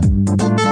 Música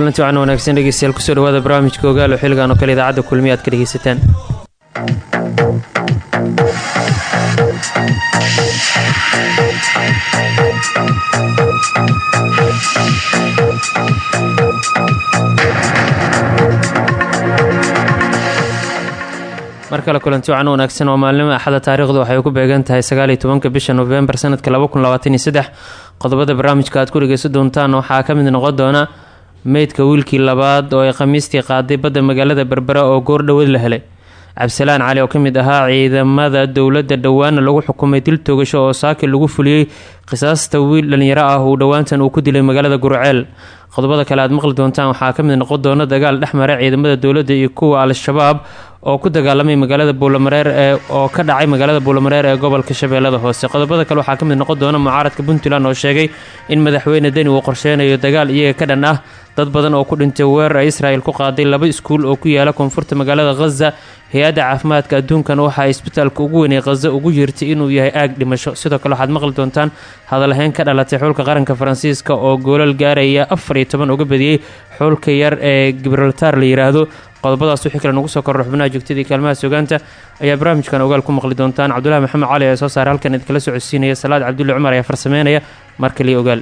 kulanti wacan wanaagsan dhegeystayaal ku soo dhawaada barnaamijka ogaalo xilligan oo kale idaacadda kulmiya ka dhegeysataan. Mar kale kulanti wacan wanaagsan oo maalnimo axada taariikhdu waxay ku beegan tahay sagaaliyo tobanka bisha nofembar sanadka laba kun qodobada barnaamijka aad ku dhegeysan doontaan waxaa ka mid noqon doona meydka wiilkii labaad oo ay khamiistii qaaday badda magaalada berbera oo goor dhoweed la helay. Cabdisalaan cali oo ka mid ahaa ciidamada dowladda dhowaana lagu xukumay dil toogasho oo saaki lagu fuliyey qisaasta wiil dhalinyaro ah uu dhowaantan uu ku dilay magaalada gurceel. Qodobada kale aad maqli doontaan waxaa ka mid noqon doona dagaal dhexmara ciidamada dowladda iyo kuwa al-shabaab oo ku dagaalamay magaalada buulamareer ee oo ka dhacay magaalada buulamareer ee gobolka shabeellada hoose. Qodobada kale waxaa ka mid noqon doona mucaaradka puntland oo sheegay in madaxweyne deni uu qorsheynayo dagaal iyaga ka dhan ah dad badan oo ku dhintay weerar israel ku qaaday laba iskuul oo ku yaalla koonfurta magaalada khaza hay'adda caafimaadka adduunkan waxaa isbitaalka ugu weynay khaza ugu yeertay inuu yahay aag dhimasho. Sidoo kale waxaad maqli doontaan hadalhayn ka dhalatay xulka qaranka faransiiska oo goolal gaaraya afar iyo toban uga badiyey xulka yar ee gibraltar la yiraahdo. Qodobadaas wixii kale nagu soo korro xubnaha joogtadii kaalmaha sugaanta ayaa barnaamijkan ogaal ku maqli doontaan. Cabdulahi maxamed cali ee soo saare halkan idinkala socodsiinaya. Salaad cabdulle cumar ayaa farsameynaya. Markaliyo ogaal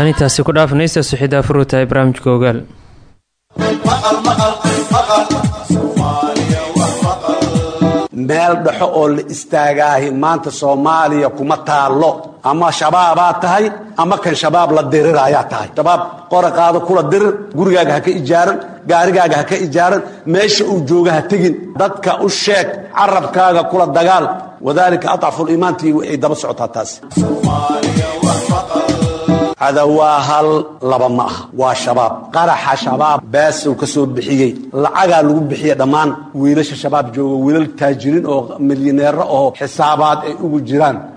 anintaasi ku dhaafnaysa suxidaa furuu tahay barnaamijka meel dhexo oo la istaagaahi maanta soomaaliya kuma taallo. Ama shabaabaa tahay ama kan shabaab la diriraayaa tahay. Shabaab qora qaado kula dirir gurigaaga ha ka ijaaran gaarigaaga ha ka ijaaran meesha uu jooga ha tegin. Dadka u sheeg carabkaaga kula dagaal. Wadaalika adcafuliimaantii ay daba socotaa taasi cada waa hal laba ma aha. Waa shabaab. Qaraxa shabaab baasow ka soo bixiyey. Lacagaa lagu bixiye dhammaan wiilasha shabaab jooga wiilal taajiriin oo milyaneero oo xisaabaad ay ugu jiraan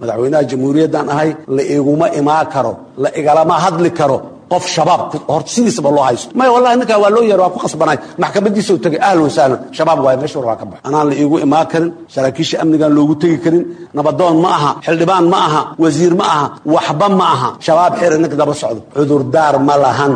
madaxweynaha jamhuuriyaddaan ahay la iguma imaan karo la igalama hadli karo qof shabaab horta sidiisaba loo haysto. Maya wallahi ninkaa waa loo yeer waa ku qasbanaay maxkamadiisa u tegay ahlan wasahlan shabaab waaye meesha war waa ka bax. Anaan la iigu imaan karin saraakiisha amnigaan loogu tegi karin nabadoon ma aha xildhibaan ma aha wasiir ma aha waxba ma aha. Shabaab xira ninka daba socdo. Cudurdaar ma lahan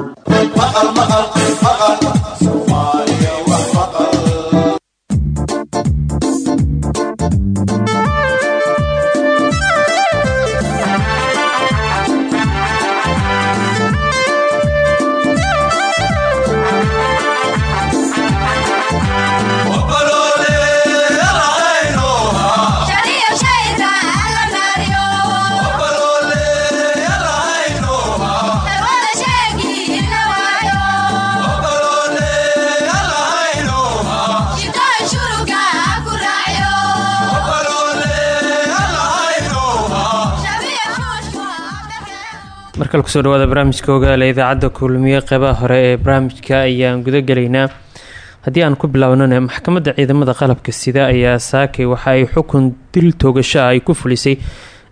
markale ku soo dhawaada barnaamijka ogaala idaacadda kulmiye qeybaha hore ee barnaamijka ayaan gudagelaynaa. Haddii aan ku bilownana maxkamadda ciidamada qalabka sida ayaa saakay waxa ay xukun dil toogasho ay ku fulisay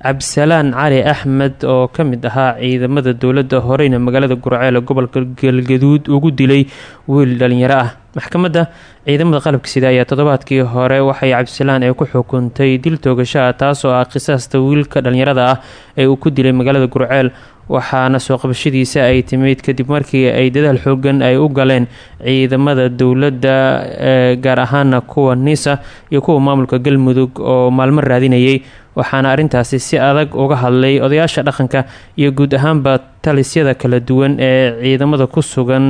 cabdisalaan cali axmed oo ka mid ahaa ciidamada dowladda horeyna magaalada gurceele gobolka galgaduud ugu dilay wiil dhalinyaro ah. Maxkamadda ciidamada qalabka sida ayaa toddobaadkii hore waxay cabdisalaan ay ku xukuntay dil toogasho ah taasoo ah qisaasta wiilka dhalinyarada ah ee uu ku dilay magaalada gurceel waxaana soo qabashadiisa ay timid kadib markii ay dadaal xoogan ay u galeen ciidamada dowladda gaar ahaana kuwa nisa iyo kuwa maamulka galmudug oo maalmo raadinayay waxaana arrintaasi si adag uga hadlay odayaasha dhaqanka iyo guud ahaanba talisyada kala duwan ee ciidamada ku sugan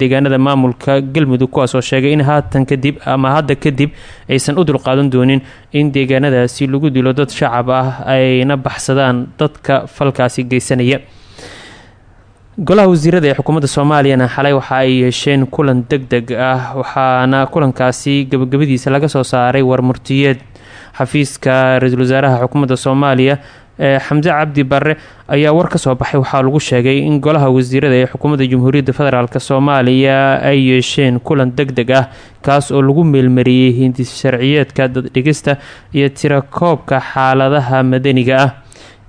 deegaanada maamulka galmudug kuwaas oo sheegay in haatan kadib ama hadda kadib aysan u dulqaadan doonin in deegaanadaasi lagu dilo dad shacab ah ayna baxsadaan dadka falkaasi geysanaya. Golaha wasiirada ee xukuumadda soomaaliyana xalay waxa ay yeesheen kulan deg deg ah waxaana kulankaasi gabagabadiisa laga soo saaray warmurtiyeed xafiiska ra'iisul wasaaraha xukuumadda soomaaliya xamse cabdi barre ayaa war ka soo baxay. Waxaa lagu sheegay in golaha wasiirada ee xukuumadda jamhuuriyadda federaalk soomaaliya ay yeesheen kulan deg deg ah kaas oo lagu meelmariyey hindis sharciyeedka daddhigista iyo tirakoobka xaaladaha madaniga ah.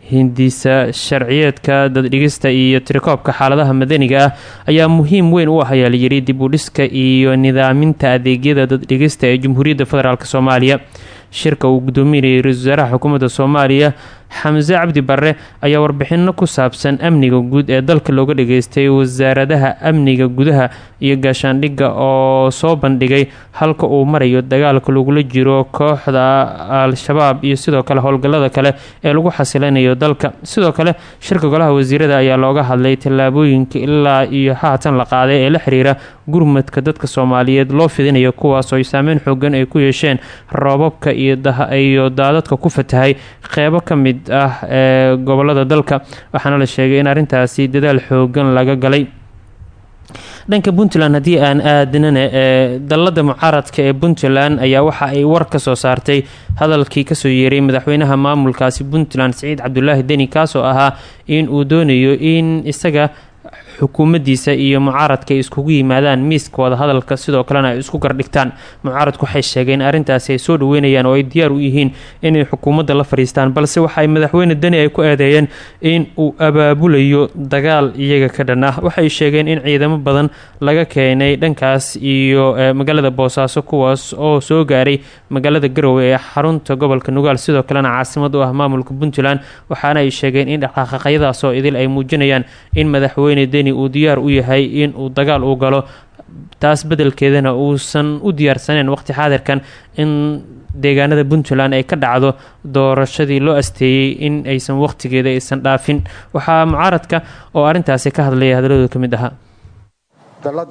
Hindisa sharciyeedka daddhigista iyo tirakoobka xaaladaha madaniga ah ayaa muhiim weyn u ah ayaa layidhi dib u dhiska iyo nidaaminta adeegyada daddhigista ee jamhuuriyadda federaalk soomaaliya shirka uu gudoominayay ra'isul wasaaraha xukuumadda soomaaliya xamse cabdi barre ayaa warbixino ku saabsan amniga guud ee dalka looga dhageystay wasaaradaha amniga gudaha iyo gaashaandhigga oo soo bandhigay halka uu marayo dagaalka lagula jiro kooxda al-shabaab iyo sidoo kale howlgallada kale ee lagu xasileynayo dalka. Sidoo kale shirka golaha wasiirada ayaa looga hadlay tallaabooyinka ilaa iyo haatan la qaaday ee la xiriira gurmadka dadka soomaaliyeed loo fidinayo kuwaas oo saameyn xoogan ay ku yeesheen roobabka iyo daadadka ku fatahay. Qeybo ka mid ah ee gobollada dalka. Waxaana la sheegay in arrintaasi dadaal xoogan laga galay. Dhanka puntland haddii aan aadanana ee dalada mucaaradka ee puntland ayaa waxa ay war ka soo saartay. Hadalkii ka soo yeeray madaxweynaha maamulkaasi puntland siciid cabdulaahi deni kaasoo ahaa in uu doonayo in isaga xukuumaddiisa iyo mucaaradka ay iskugu yimaadaan miiska wadahadalka sidoo kalena ay isku gardhigtaan. Mucaaradku waxay sheegeen arrintaasi ay soo dhaweynayaan oo ay diyaar u yihiin inay xukuumadda la fadhiistaan balse waxaay madaxweyne deni ay ku eedeeyeen in uu abaabulayo dagaal iyaga ka dhan ah. Waxay sheegeen in ciidamo badan laga keenay dhankaas iyo magaalada boosaaso kuwaas oo soo gaaray magaalada garowe ee xarunta gobolka nugaal. Sidoo kalena caasimad u ah maamulka puntland waxaana ay sheegeen in dhaqaaqaqyadaas oo idil ay muujinayaan in madaxweyne deni uu diyaar u yahay in uu dagaal u galo taas bedelkeedana uusan u diyaarsaneen waqti xaadirkan in deegaanada puntland ay ka dhacdo doorashadii loo asteeyey in aysan waqtigeeda aysan dhaafin. Waxaa mucaaradka oo arrintaasi ka hadlaya hadalladooda ka mid ahaa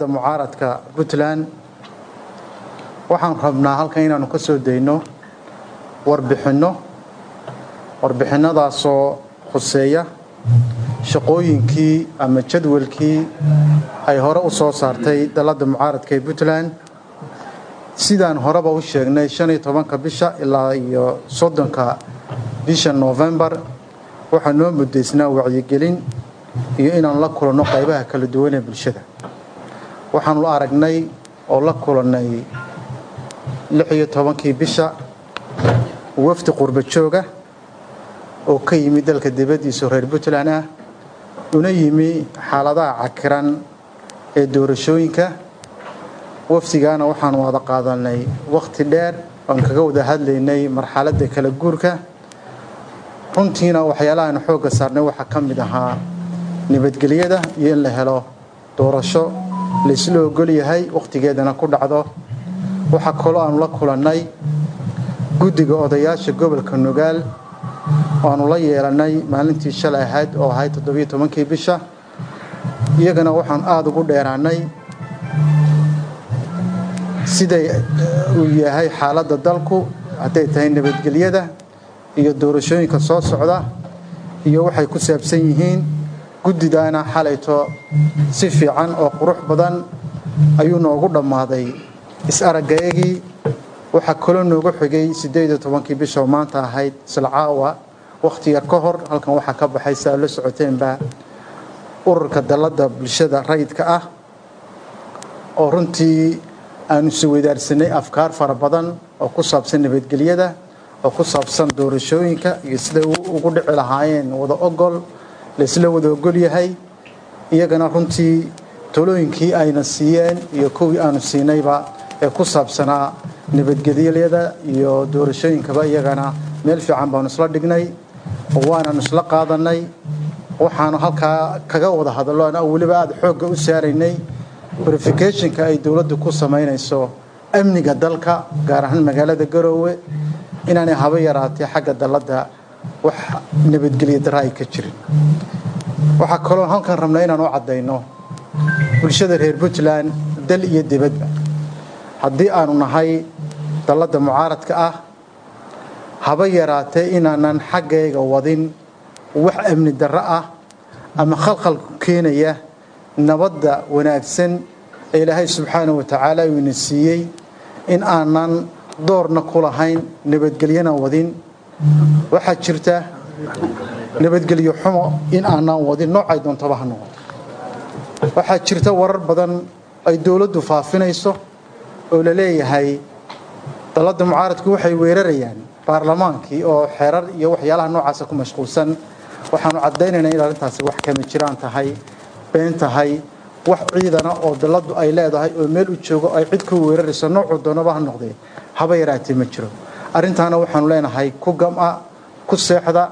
mucaaradka puntland waxaan rabnaa halkan inaanu ka soo dayno warbixinno warbixinadaasoo khuseeya shaqooyinkii ama jadwalkii ay hore u soo saartay dalladda mucaaradka ee puntland. Sidaan horeba u sheegnay shan iyo tobanka bisha ilaa iyo soddonka bisha noofembar waxaa noo muddaysnaa wacyigelin iyo inaan la kulanno qaybaha kala duwan ee bulshada. Waxaanu aragnay oo la kulannay lix iyo tobankii bisha wafdi qurba jooga oo ka yimi dalka dibaddiisa reer puntland ah una yimi xaaladaha cakiran ee doorashooyinka. Wafdigaana waxaanu wada qaadanay wakhti dheer oan kaga wada hadlaynay marxaladda kala guurka. Runtiina waxyaalahaan xoogga saarnay waxaa ka mid ahaa nabadgelyada iyo in la helo doorasho laysla ogol yahay wakhtigeedana ku dhacdo. Waxaa kaloo aanu la kulannay guddiga odayaasha gobolka nugaal waanu la yeelannay maalintii shalay ahayd oo ahayd toddobiyo tobankii bisha. Iyagana waxaan aada ugu dheeraannay siday uu yahay xaaladda dalku hadday tahay nabadgelyada iyo doorashooyinka soo socda iyo waxay ku saabsan yihiin guddidaana xalayto si fiican oo qurux badan ayuu noogu dhammaaday. Is-araggayagii waxaa kaloo noogu xigay siddeed iyo tobankii bisha oo maanta ahayd silcaawa. Wakhti yar ka hor halkan waxaa ka baxay si aad la socoteenba ururka dalladda bulshada rayidka ah oo runtii aanu isweydaarsanay afkaar fara badan oo ku saabsan nabadgelyada oo ku saabsan doorashooyinka iyo siday ugu dhici lahaayeen wada ogol laysla wada ogol yahay. Iyagana runtii talooyinkii ayna siiyeen iyo kuwii aanu siinayba ee ku saabsanaa nabadgelyada iyo doorashooyinkaba iyagana meel fiican baanu isla dhignay oo waanaanu isla qaadanay waxaanu halkaa kaga wada hadallo weliba aada xoogga u saaraynay verificationka ay dowladdu ku samaynayso amniga dalka gaar ahaan magaalada garoowe inaanay haba yaraatee xagga dalladda wax nabadgelya dara ay ka jirin. Waxaa kaloo halkan rabnaa inaan u caddayno bulshada reer puntland dal iyo dibadba haddii aanu nahay dalladda mucaaradka ah haba yaraatee inaanan xaggayga wadin wax amni darro ah ama khalkhal keenaya nabadda wanaagsan ee ilaahay subxaana wa tacaala uu ina siiyey in aanan doorna ku lahayn nabadgelyana wadin. Waxaa jirta nabadgelyo xumo in aanan wadin noocay doontaba ha noqoto waxaa jirta warar badan ay dowladdu faafinayso oo la leeyahay dalladda mucaaradku waxay weerarayaan baarlamaankii oo xeerar iyo waxyaalaha noocaasa ku mashquulsan. Waxaanu caddaynaynaa in arrintaasi wax kama jiraan tahay been tahay wax ciidana oo dalladdu ay leedahay oo meel u joogo ay cid ku weerarayso noocuu doonaba ha noqdee. Haba yaraatee ma jiro. Arrintaana waxaanu leenahay ku gam'a ku seexda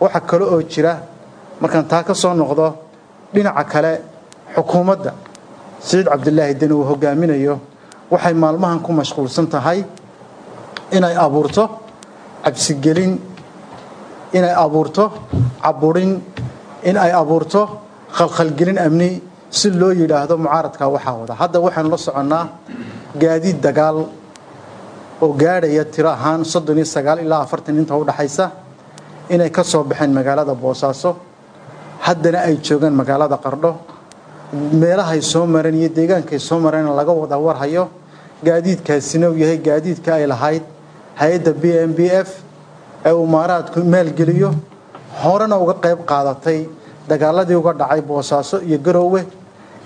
waxa kale oo jira. Markaan taa ka soo noqdo dhinaca kale xukuumadda. Siciid cabdilaahi deni uu hogaaminayo waxay maalmahan ku mashquulsan tahay inay abuurto cabsigelin inay abuurto caburin in ay abuurto khalkhalgelin amni si loo yidhaahdo mucaaradkaa waxaa wada. Hadda waxaynu la soconnaa gaadiid dagaal oo gaadhaya tiro ahaan soddon iyo sagaal ilaa afartan inta u dhaxaysa inay ka soo baxeen magaalada boosaaso haddana ay joogaan magaalada qardho. Meelahay soo mareen iyo deegaankay soo mareen laga wada warhayo. Gaadiidkaasina uu yahay gaadiidka ay lahayd hay'adda b m b f ee uu maaraadku maalgeliyo horena uga qayb qaadatay dagaaladii uga dhacay boosaaso iyo garoowe.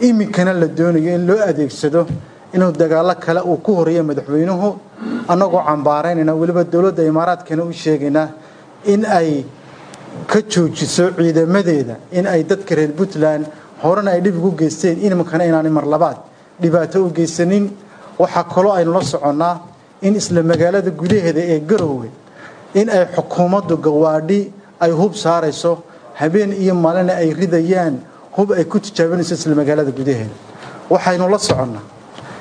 Iminkana la doonayo in loo adeegsado inuu dagaalo kale uu ku horreeya madaxweynuhu annagoo cambaaraynayna weliba dowladda imaaraadkana u sheegaynaa in ay ka joojiso ciidamadeeda in ay dadka reer puntland horena ay dhib ugu geysteen. Iminkana inaanay mar labaad dhibaato u geysanin. Waxaa kaloo aynu la soconnaa in isla magaalada gudaheeda ee garoowe in ay xukuumaddu gawaadhi ay hub saarayso habeen iyo maalina ay ridayaan hub ay ku tijaabinayso isla magaalada gudaheeda. Waxaynu la soconnaa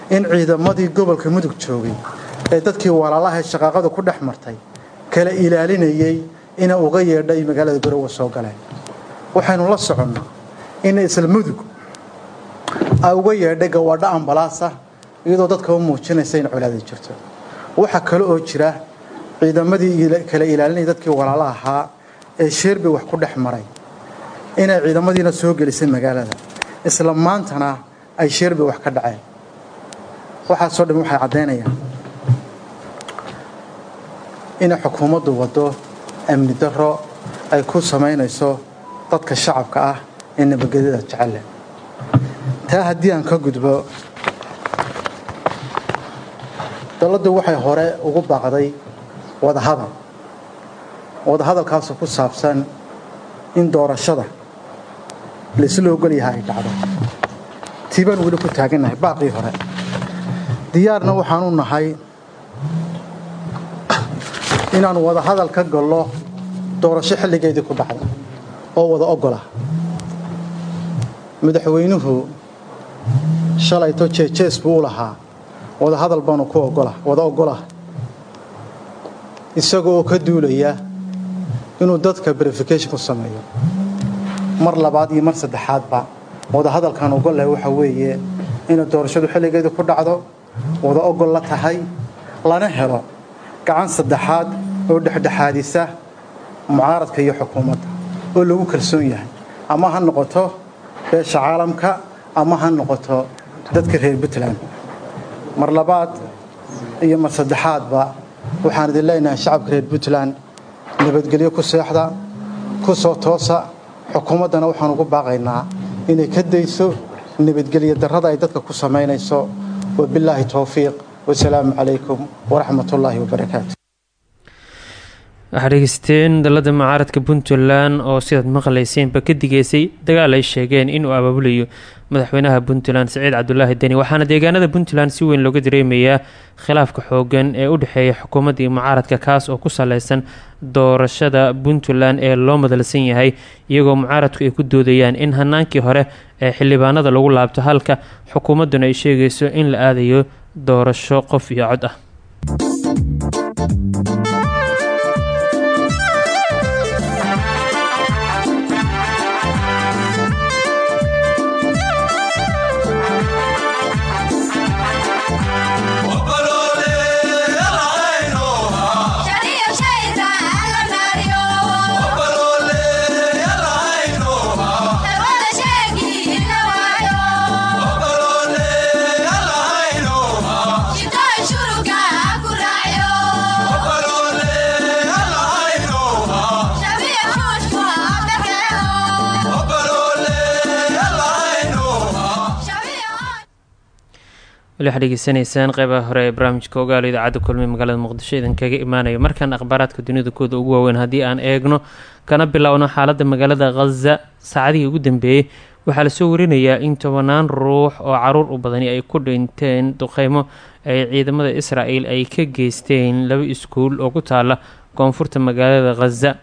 in ciidamadii gobolka mudug joogay ee dadkii walaalaha shaqaaqadu ku dhex martay kala ilaalinayay ina uga yeedhay magaalada garoowe soo galeen waxaynu la soconnaa in isla mudug ay uga yeedhay gawaadho ambalaasa iyadoo dadka u muujinaysa in colaadi jirto waxaa kale oo jira ciidamadii kala ilaalinaya dadkii walaala ahaa ee sheerbay wax ku dhex maray. Inay ciidamadiina soo gelisay magaalada. Isla maantana ay sheerbay wax ka dhaceen. Waxaasoo dhan waxay caddaynayaan inay xukuumaddu waddo amni darro ay ku samaynayso dadka shacabka ah ee nabadgelyada jecelle taa haddii aan ka gudbo dowladdu waxay hore ugu baaqday wadahadal. Wadahadalkaasoo ku saabsan in doorashada laysla ogol yahay ay dhacdo. Tii baan weli ku taagannahay baaqii hore. Diyaarna waxaanu nahay inaanu wadahadal ka gallo doorasho xilligeedii ku dhacda oo wada ogola madaxweynuhu shalayto jeejees buu u lahaa wadahadal baanu ku ogola wada ogolah isaga oo ka duulaya inuu dadka verification ku sameeyo. Mar labaad iyo mar saddexaadba wadahadalkan ogol leh waxa weeye inay doorashadu xilligeedii ku dhacdo wada ogol la tahay lana helo gacan saddexaad oo dhexdhexaadisa mucaaradka iyo xukuumadda oo lagu kalsoon yahay. Ama ha noqoto beesha caalamka ama ha noqoto dadka reer puntland mar labaad iyo mar saddexaadba waxaan idin leenahay shacabka reer puntland nabadgelyo ku seexda ku soo toosa xukuumaddana waxaan ugu baaqaynaa inay ka dayso nabadgelyo darrada ay dadka ku samaynayso. Wabilaahi towfiiq wasalaamu calaykum waraxmat ullaahi wabarakaatu waxaa dhegeysteen dalada mucaaradka puntland oo sidaad maqlayseenba ka digeysay dagaal ay sheegeen inuu abaabulayo madaxweynaha puntland siciid cabdulaahi deni waxaana deegaanada puntland si weyn looga dareemayaa khilaafka xoogan ee u dhexeeya xukuumadda iyo mucaaradka kaas oo ku saleysan doorashada puntland ee loo madalsan yahay iyagoo mucaaradku ay ku doodayaan in hanaankii hore ee xildhibaanada lagu laabto halka xukuumadduna ay sheegayso in la aadayo doorasho qof iyo cod ah wali waxaad dhegeysanaysaan qeybaha hore ee barnaamijka ogaalo idaacadda kulmiye magaalada muqdisho idan kaga imaanayo. Markan akhbaaraadka dunida kooda ugu waaweyn haddii aan eegno kana bilowno xaaladda magaalada khaza saacadihii ugu dambeeyey waxaa la soo warinayaa in tobanaan ruux oo carruur u badani ay ku dhinteen duqeymo ay ciidamada israel ay ka geysteen laba iskuul oo ku taala koonfurta magaalada khaza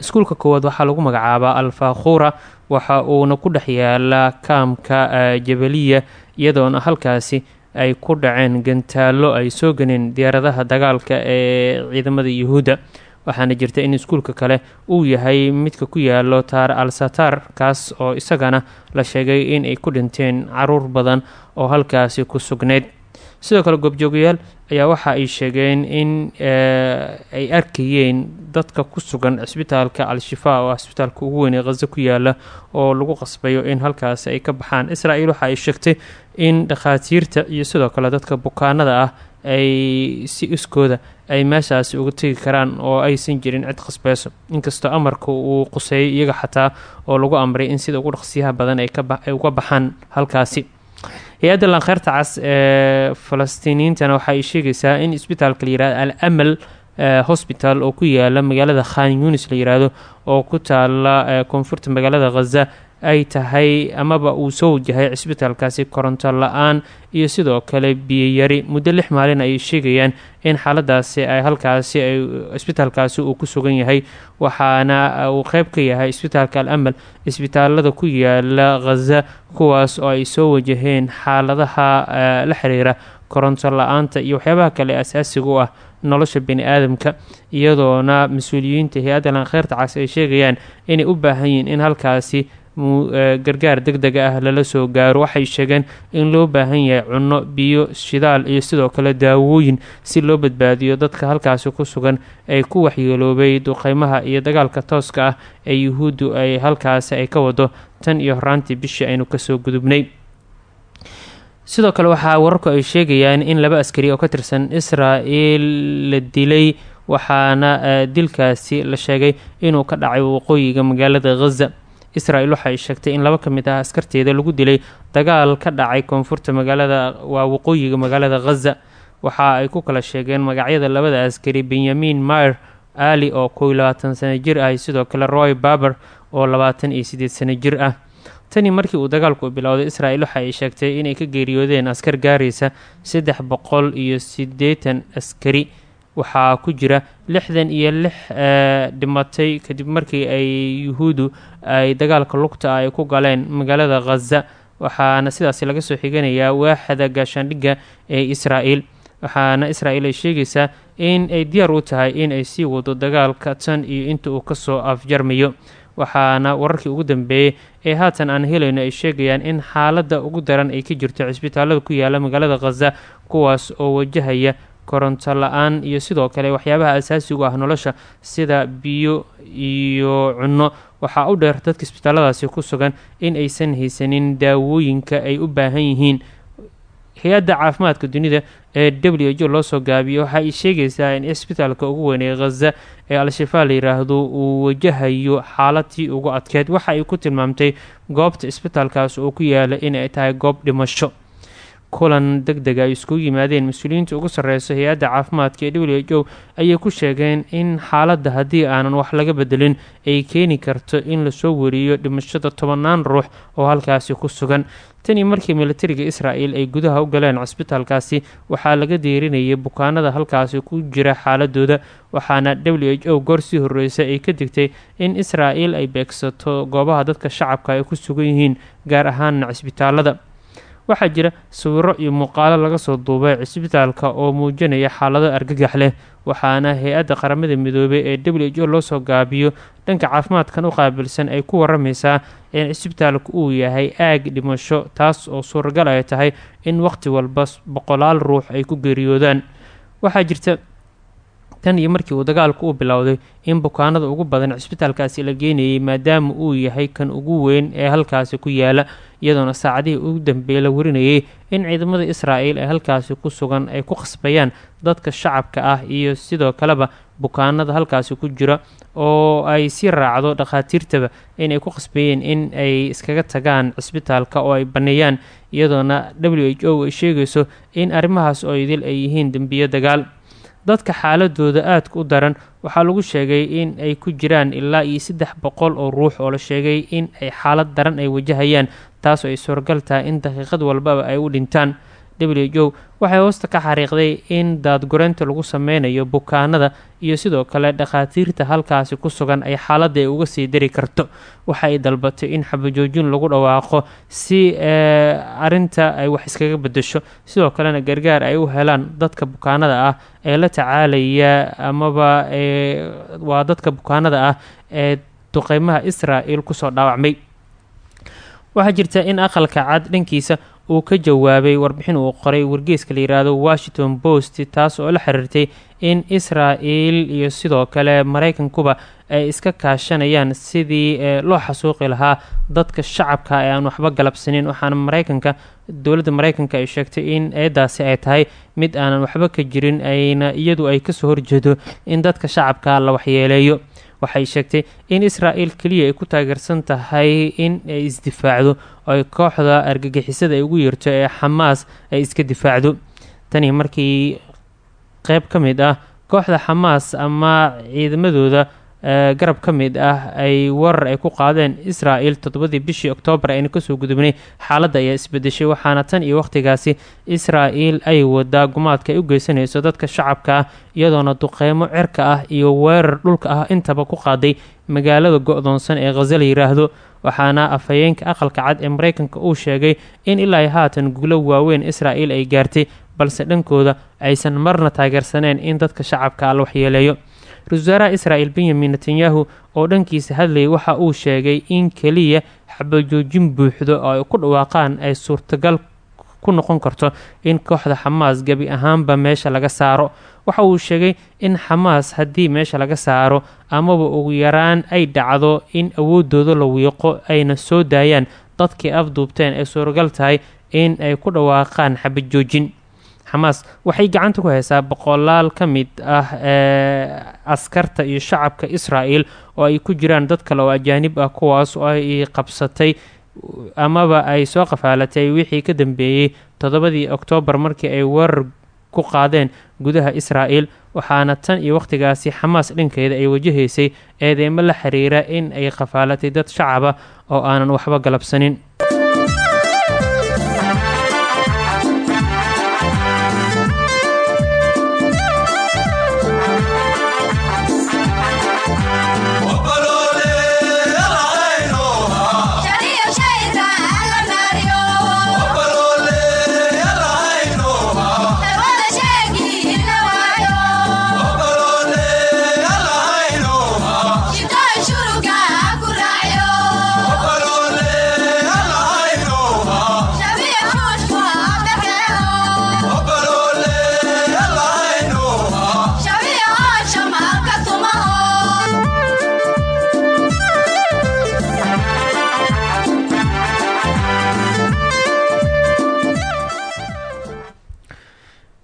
iskuulka koowaad waxaa lagu magacaabaa alfakhura waxa uuna ku dhex yaalaa kaamka jabaliya iyadoona halkaasi ay ku dhaceen gantaallo ay soo ganeen diyaaradaha dagaalka ee ciidamada yuhuudda. Waxaana jirta in iskuulka kale uu yahay midka ku yaalo taar al satar kaas oo isagana la sheegay in ay ku dhinteen carruur badan oo halkaasi ku sugnayd. Sidoo kale goobjoogayaal ayaa waxa ay sheegeen in ay arkayeen dadka ku sugan cisbitaalka al-shifaa oo cisbitaalka ugu weyn ee khaza ku yaalla oo lagu qasbayo in halkaasi ay ka baxaan. Israa'el waxa ay sheegtay in dhakhaatiirta iyo sidoo kale dadka bukaanada ah ay si iskooda ay meeshaasi uga tegi karaan oo aysan jirin cid qasbeyso inkastoo amarka uu quseeyay iyaga xataa oo lagu amray in sida ugu dhaqsiyaha badan ay uga baxaan halkaasi hay'adda lankheyrta cas ee falastiiniyiintana waxa ay sheegaysaa in isbitaalka la yihahdo al amal hosbital oo ku yaalla magaalada khan yunis la yiraahdo oo ku taala koonfurta magaalada khaza ay tahay amaba uu soo wajahay cisbitaalkaasi koronto la'aan iyo sidoo kale biyeyari muddo lix maalin ayay sheegayaan in xaaladaasi ay halkaasi ay cisbitaalkaasi uu ku sugan yahay waxaana uu qeyb ka yahay isbitaalka al amal isbitaalada ku yaalla khaza kuwaas oo ay soo wajaheen xaaladaha la xiriira koronto la'aanta iyo waxyaabaha kale asaasiga u ah nolosha bani aadamka iyadoona mas'uuliyiinta hay'adda lankheyrta cas ay sheegayaan inay u baahan yihiin in halkaasi gargaar deg deg ah lala soo gaaro. Waxay sheegeen in loo baahan yahay cunno biyo shidaal iyo sidoo kale daawooyin si loo badbaadiyo dadka halkaasi ku sugan ay ku waxyeeloobay duqeymaha iyo dagaalka tooska ah ee yuhuuddu ay halkaasi ay ka wado tan iyo horaantii bishii aynu ka soo gudubnay. Sidoo kale waxaa wararku ay sheegayaan in laba askari oo ka tirsan israa'el la dilay waxaana dilkaasi la sheegay inuu ka dhacay waqooyiga magaalada khaza israa'el waxaay sheegtay in laba ka mid ah askarteeda lagu dilay dagaal ka dhacay koonfurta magaalada waa waqooyiga magaalada khaza waxa ay ku kala sheegeen magacyada labada askari benyamin mayer ali oo kow iyo labaatan sano jir ah sidoo kale roy barber oo labaatan iyo sideed sano jir ah. Tani markii uu dagaalku bilowday israa'el waxa ay sheegtay inay ka geeriyoodeen askar gaaraysa saddex boqol iyo siddeetan askari waxaa ku jira lixdan iyo lix dhimatay kadib markii ay yuhuuddu ay dagaalka lugta ay ku galeen magaalada khaza waxaana sidaasi laga soo xiganayaa waaxda gaashaandhigga ee israa'el waxaana israa'el ay sheegaysaa in ay diyaar u tahay in ay sii wado dagaalka tan iyo inta uu ka soo afjarmayo. Waxaana wararkii ugu dambeeyey ee haatan aan helayno ay sheegayaan in xaaladda ugu daran ay ka jirto cisbitaalada ku yaalla magaalada khaza kuwaas oo wajahaya koronto la'aan iyo sidoo kale waxyaabaha asaasigu ah nolosha sida biyo iyo cunno. Waxaa u dheer dadka isbitaalladaasi ku sugan in aysan haysanin daawooyinka ay u baahan yihiin. Hay'adda caafimaadka dunida ee w h o loo soo gaabiyo waxa ay sheegaysaa in isbitaalka ugu weyn ee khaza ee al-shafaa la yiraahdo uu wajahayo xaaladtii ugu adkeed waxa ay ku tilmaamtay goobta isbitaalkaas oo ku yaalla in ay tahay goob dhimasho kulan deg deg ay iskugu yimaadeen mas'uuliyiinta ugu sarreysa hay'adda caafimaadka ee w h o ayay ku sheegeen in xaaladda haddii aanan wax laga bedelin ay keeni karto in la soo wariyo dhimashada tobanaan ruux oo halkaasi ku sugan. Tanii markii militariga israel ay gudaha u galeen cisbitaalkaasi waxaa laga deerinayay bukaanada halkaasi ku jira xaaladooda waxaana w h o goor sii horreysa ay ka digtay in israel ay beegsato goobaha dadka shacabka ay ku sugan yihiin gaar ahaana cisbitaalada waxaa jira sawiro iyo muuqaalo laga soo duubay cisbitaalka oo muujinaya xaalado argagax leh waxaana hay'adda qaramada midoobey ee w h o loo soo gaabiyo dhanka caafimaadkan u qaabilsan ay ku waramaysaa in cisbitaalku uu yahay aag dhimasho taas oo suuragal ay tahay in waqti walba boqolaal ruux ay ku geeriyoodaan. Waxaa jirta tan iyo markii uu dagaalku u bilowday in bukaanada ugu badan cisbitaalkaasi la geenayay maadaama uu yahay kan ugu weyn ee halkaasi ku yaalla iyadoona saacadihii ugu dambeeyey la warinayay in ciidamada israa'el ee halkaasi ku sugan ay ku khasbayaan dadka shacabka ah iyo sidoo kaleba bukaanada halkaasi ku jira oo ay sii raacdo dhakhaatiirtaba inay ku khasbayeen in ay iskaga tagaan cisbitaalka oo ay baneeyaan iyadoona w h o ay sheegayso in arrimahaas oo idil ay yihiin dembiyo dagaal dadka xaaladooda aadka u daran. Waxaa lagu sheegay in ay ku jiraan ilaa iyo saddex boqol oo ruux oo la sheegay in ay xaalad daran ay wajahayaan taasoo ay suuragal tahay in daqiiqad walbaba ay u dhintaan w waxay hoosta ka xariiqday in daadgureynta lagu sameynayo bukaanada iyo sidoo kale dhakhaatiirta halkaasi ku sugan ay xaaladda uga sii dari karto. Waxa ay dalbatay in xabajoojin lagu dhawaaqo si arinta ay wax iskaga bedesho sidoo kalena gargaar ay u helaan dadka bukaanada ah ee la tacaalaya amaba waa dadka bukaanada ah ee duqeymaha israel ku soo dhaawacmay. Waxaa jirta in aqalka cad dhankiisa uu ka jawaabay warbixin uu qoray wargeyska la yiraahdo washington post taas oo la xiriirtay in isra-el iyo sidoo kale maraykankuba ay iska kaashanayaan sidii loo xasuuqi lahaa dadka shacabka ee aan waxba galabsanin waxaana maraykanka dowladda maraykanka ay sheegtay in eedaasi ay tahay mid aanan waxba ka jirin ayna iyadu ay ka soo horjeedo in dadka shacabka la waxyeeleeyo waxay sheegtay in isra-el keliya ay ku taageersan tahay in ay isdifaacdo oo ay kooxda argagixisada ay ugu yeerto ee xamaas ay iska difaacdo. Tani markii qeyb ka mid ah kooxda xamaas ama ciidamadooda garab ka mid ah ay warar ay ku qaadeen isra-el toddobadii bishii oktoobar aynu ka soo gudubnay xaaladda ayaa isbedeshay waxaana tan iyo wakhtigaasi isra-el ay wadaa gumaadka ay u geysanayso dadka shacabka ah iyadoona duqeymo cerka ah iyo weerar dhulka ah intaba ku qaaday magaalada go-doonsan ee khaza yiraahdo. Waxaana afhayeenka aqalka cad ee maraykanka uu sheegay in ilaa haatan guulo waaweyn isra-el ay gaartay balse dhankooda aysan marna taageersaneen in dadka shacabka la waxyeeleeyo ra'isul wasaaraha israel benyamin netanyahu oo dhankiisa hadlayay waxa uu sheegay in keliya xabajoojin buuxdo oo ay ku dhawaaqaan ay suurtagal ku noqon karto in kooxda xamaas gebi ahaanba meesha laga saaro. Waxa uu sheegay in xamaas haddii meesha laga saaro amaba ugu yaraan ay dhacdo in awoodooda la wiiqo ayna soo daayaan. Dadkii afduubteen ay suuragal tahay in ay ku dhawaaqaan xabajoojin xamaas waxay gacanta ku haysaa boqolaal ka mid ah ee askarta iyo shacabka israel oo ay ku jiraan dad kale oo ajaanib ah kuwaas oo ay qabsatay amaba ay soo qafaalatay wixii ka dambeeyey toddobadii oktoobar markii ay weerar ku qaadeen gudaha israel waxaana tan iyo wakhtigaasi xamaas dhankeeda ay wajahaysay eedeymo la xiriira in ay qafaalatay dad shacaba oo aanan waxba galabsanin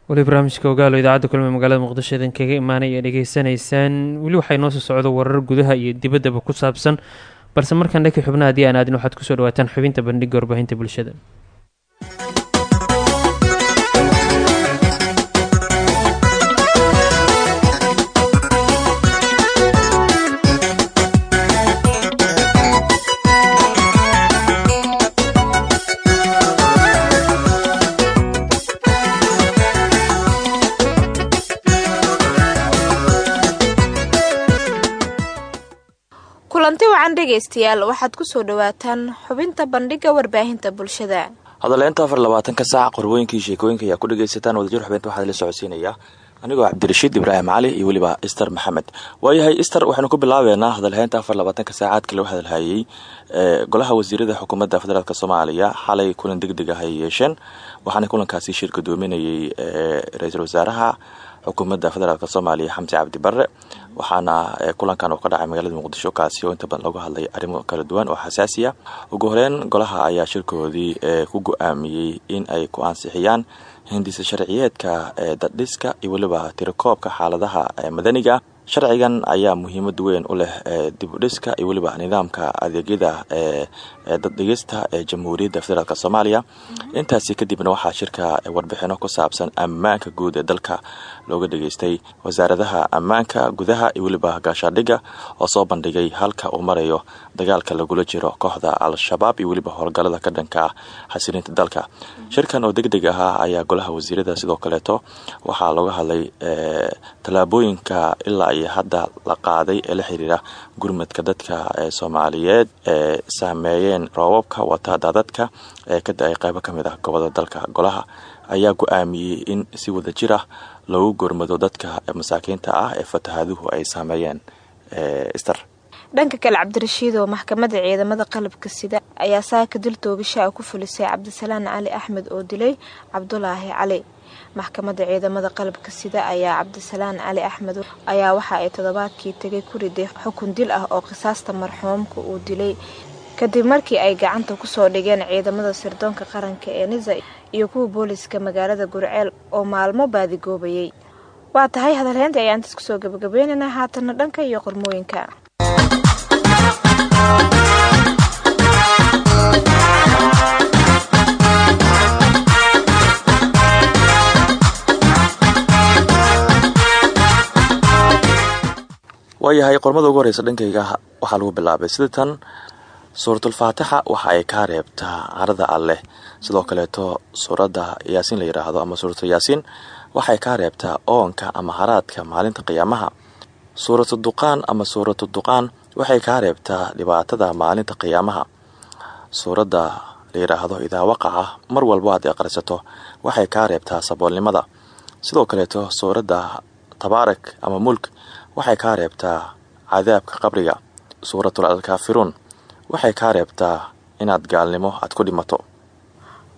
weli barnaamijka ogaalo idaacadda kulmi magaalada muqdisho idan kaga imaanay ee dhegeysanaysaan weli waxay noo soo socdo warar gudaha iyo dibaddaba ku saabsan. Balse markaan dhankii xubnaha haddii aan aadin waxaad ku soo dhawaataan xubinta bandhigga warbaahinta bulshada dhegaystayaal waxaad ku soo dhawaataan xubinta bandhigga warbaahinta bulshada. Hadaleynta afar labaatanka saac qorwooyinkii sheekooyinka ayaa ku dhagaysataan wadajir xubinta waxaad la socodsiinaya. Anigoo cabdirashiid ibraahim cali iyo weliba ister maxamed. Waayahay ister waxaynu ku bilaabeynaa hadalheynta afar labaatanka saacaadka loo hadalhayey golaha wasiirada xukuumadda federaalk soomaaliya xalay kulan deg deg ah yeesheen waxaana kulankaasi shir gadoominayay ra'iisul wasaaraha xukuumadda federaalk soomaaliya xamse cabdi barre waxaana kulankan uu ka dhacay magaalada muqdisho kaasi oo inta badan looga hadlay arrimo kala duwan oo xasaasiya. Ugu horeyn golaha ayaa shirkoodii ku go'aamiyey in ay ku ansixiyaan hindisa sharciyeedka daddhiska iyo weliba tirakoobka xaaladaha madaniga. Sharcigan ayaa muhiimad weyn u leh dibudhiska iyo weliba nidaamka adeegyada daddhigista ee jamhuuriyadda federaalk soomaaliya. Intaasi kadibna waxaa shirka warbixino ku saabsan ammaanka guud ee dalka looga dhageystay wasaaradaha ammaanka gudaha iyo weliba gaashaadhiga oo soo bandhigay halka uu marayo dagaalka lagula jiro kooxda al-shabaab iyo weliba howlgallada ka dhanka ah xasilinta dalka. Shirkan oo deg deg ahaa ayaa golaha wasiirada sidoo kaleeto. Waxaa looga hadlay tallaabooyinka ilaa iyo hadda la qaaday ee la xiriira gurmadka dadka soomaaliyeed ee saameeyeen roobabka wata daadadka ee ka da'ay qaybo ka mid ah gobollada dalka. Golaha ayaa go'aamiyey in si wada jir ah loogu gormado dadka masaakiinta ah ee fatahaaduhu ay saameeyeen ster dhanka kale cabdirashiid oo maxkamadda ciidamada qalabka sida ayaa saaka dil toogashaa ku fulisay cabdisalaan cali axmed oo dilay cabdulaahi cali maxkamadda ciidamada qalabka sida ayaa cabdisalaan cali axmed ayaa waxa ay toddobaadkii tegay ku riday xukun dil ah oo qisaasta marxuumka uu dilay. Kadib markii ay gacanta ku soo dhigeen ciidamada sirdoonka qaranka ee nisa iyo kuwa booliska magaalada gurceel oo maalmo baadigoobayay. Waa tahay hadalheynta ayaan intaas ku soo gabagabeynayna haatana dhanka iyo qormooyinka waayahay qormada ugu horeysa dhankayga waxaa lagu bilaabay sida tan suuratulfaatixa waxa ay kaa reebtaa carada alleh sidoo kaleeto suuradda yaasiin la yidhaahdo ama suuratul yaasiin waxay kaa reebtaa oonka ama haraadka maalinta qiyaamaha. Suuratu duqaan ama suuratu duqaan waxay kaa reebtaa dhibaatada maalinta qiyaamaha. Suuradda la yidhaahdo idaa waqaca mar walbo aad aqrisato waxay kaa reebtaa saboolnimada. Sidoo kaleeto suuradda tabaarak ama mulk waxay kaa reebtaa cadaabka qabriga suuratul alkaafiruun. Waxay kaa reebtaa inaad gaalnimo aad ku dhimato.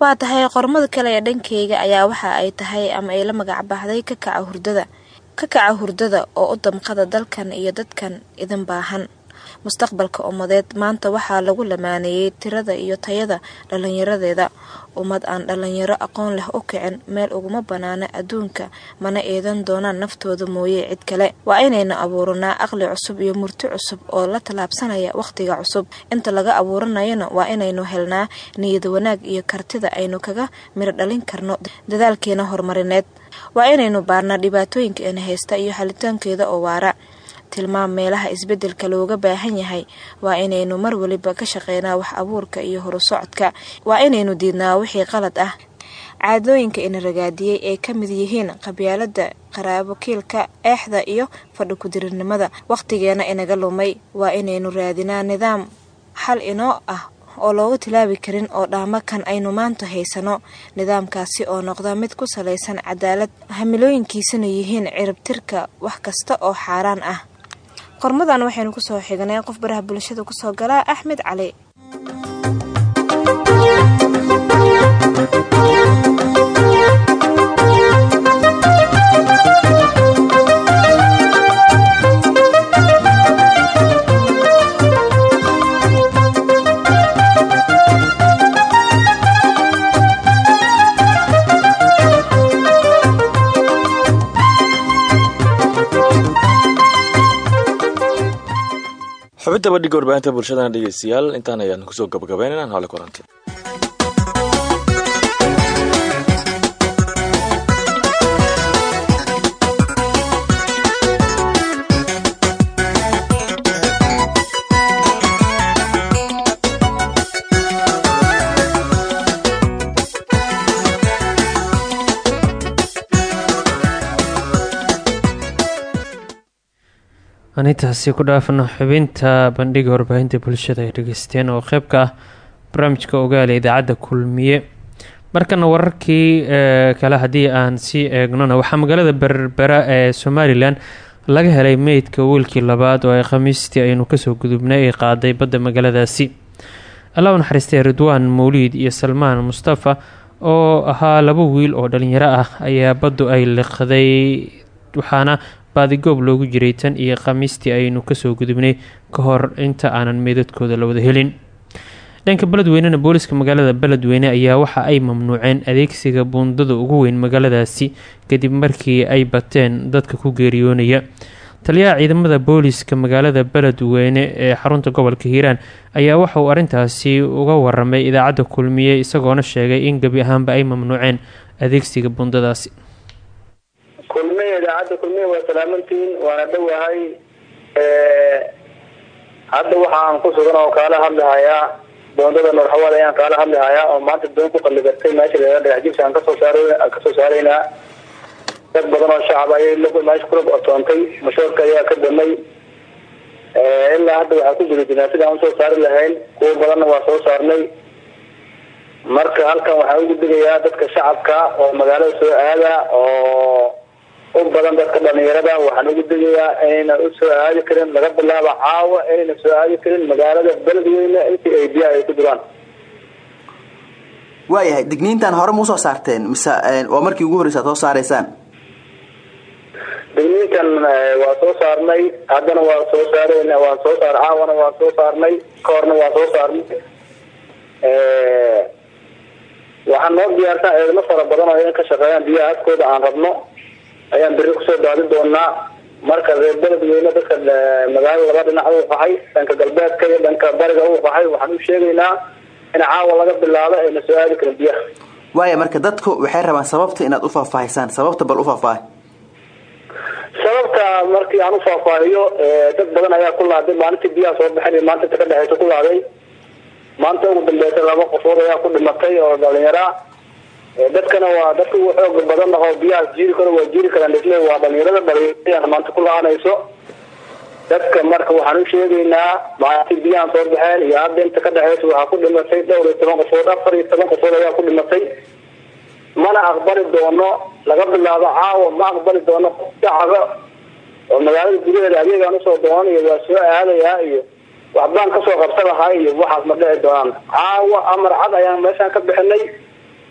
Waa tahay qormada kale ee dhankeyga ayaa waxa ay tahay ama ay la magac baxday kakaca hurdada. Kakaca hurdada oo u damqada dalkan iyo dadkan idin baahan. Mustaqbalka ummadeed maanta waxaa lagu lamaaneeyey tirada iyo tayada dhallinyaradeeda ummad aan dhallinyaro aqoon leh u kicin meel uguma banaana adduunka mana eedan doonaan naftooda mooye cid kale. Waa inaynu abuuranaa aqli cusub iyo murti cusub oo la tallaabsanaya wakhtiga cusub. Inta laga abuuranayona waa inaynu helnaa niyad wanaag iyo kartida aynu kaga miro dhalin karno dadaalkeena horumarineed waa inaynu baarnaa dhibaatooyinka ina haysta iyo xalitaankeeda oo waara tilmaam meelaha isbeddelka looga baahan yahay waa inaynu mar waliba ka shaqeynaa wax abuurka iyo horusocodka waa inaynu diidnaa wixii qalad ah. Caadooyinka ina ragaadiyey ay ka mid yihiin qabyaalada qaraabokiilka eexda iyo fadhi ku-dirirnimada wakhtigeena inaga lumay. Waa inaynu raadinaa nidaam xal inoo ah oo looga tilaabi karin oo dhaamo kan aynu maanta haysano. Nidaamkaasi oo noqda mid ku salaysan cadaalad hamilooyinkiisana yihiin ciribtirka wax kasta oo xaaraan ah qormadan waxaynu ku soo xignay qof baraha bulshada ku soo galaa axmed cali bandhiga warbaahinta bulshadana dhegeystayaal intaan ayaan ku soo gabagabeynana hole kulanti anintaasi ku dhaafano xubinta bandhiga warbaahinta bulshada ay dhegeysteen oo qeyb ka ah barnaamijka ogaale idaacadda kulmiye. Markana wararkii kale haddii aan sii eegnona waxaa magaalada berbera ee somalilan laga helay meydka wiilkii labaad oo ay khamiistii aynu ka soo gudubnay ay qaaday badda magaaladaasi. Allah u naxariistay ridwaan mawliid iyo salmaan mustafa oo ahaa laba wiil oo dhalinyaro ah ayaa baddu ay liqday waxaana baadigoob loogu jiray tan iyo khamiistii aynu ka soo gudubnay ka hor inta aanan meydadkooda la wada helin. Dhanka beledweynena booliska magaalada beledweyne ayaa waxa ay mamnuuceen adeegsiga buundada ugu weyn magaaladaasi kadib markii ay bateen dadka ku geeriyoonaya. Taliyaha ciidamada booliska magaalada beledweyne ee xarunta gobolka hiiraan ayaa waxa uu arrintaasi uga waramay idaacadda kulmiye isagoona sheegay in gebi ahaanba ay mamnuuceen adeegsiga buundadaasi kulmiye idaacadda kulmiye waa salaamantiin waana dhowahay hadda waxaan ku sugan oo kaala hadlihayaa doondada norxawaad ayaan kaala hadlihayaa oo maanta doon ku qalligartay meesha leeda dhagaxjibsi aan ka soo saar ka soo saaraynaa dad badan oo shacab ayay meesha kula otoontay mashoorka ayaa ka damay. Ilaa hadda waxaa ku guda jirnaa sidaan u soo saari lahayn kuwo badanna waa soo saarnay. Marka halkan waxaan ugu digayaa dadka shacabka oo magaalada soo aada oo u badan dadka dhalinyarada waxaan ugu degayaa inayna u soo aadi karin laga bilaabo caawa inayna soo aadi karin magaalada beledweyne intii ay biyaha ay ku jiraan waayahay digniintan hore ma u soo saarteen? Mise waa markii ugu horreysa ad soo saaraysaan? Digniintan waa soo saarnay. Haddana waa soo saareyna waan soo saar caawana waa soo saarnay ka horna waa soo saarnay. Waxaan noo diyaarsan eedamo fara badan oo in ka shaqeeyaan biyaha afkooda aan rabno ayaan beri ku soo daadi doonaa. Marka reer beledweyne dadka magaalada laba dhinac uu qaxay dhanka galbeedka iyo dhanka bariga uu qaxay waxaan u sheegaynaa in caawa laga bilaabo ayna soo aadi karin biyaha. Waaya marka dadku waxay rabaan sababta inaad u faahfaahisaan sababta bal u faahfaahi sababta markii aan u faahfaahiyo dad badan ayaa ku laaday maalintii biyaha soo baxeen iyo maalinta ka dhexeysa ku laaday maanta ugu dambeysa laba qofood ayaa ku dhimatay oo dhalinyara dadkana waa dadka ugu xooga badan oo biyahaas jiiri karo waa jiiri karaan dhisme waa dhalinyarada dhalinyarada maanta ku la'aanayso dadka marka waxaan u sheegaynaa maalintii biyahan soo baxeen iyo hadda inta ka dhexeysa waxaa ku dhimatay dhowr iyo toban qofood afar iyo toban qofood ayaa ku dhimatay mana aqbali doono laga bilaabo caawa ma aqbali doono shacaba oo magaalada gudaheeda adeegaan u soo doonanayo waa soo aadayaa iyo waxbaan ka soo qabsan lahaa iyo waxaas ma dhici doonaan. Caawa amar cad ayaan meeshaan ka bixinay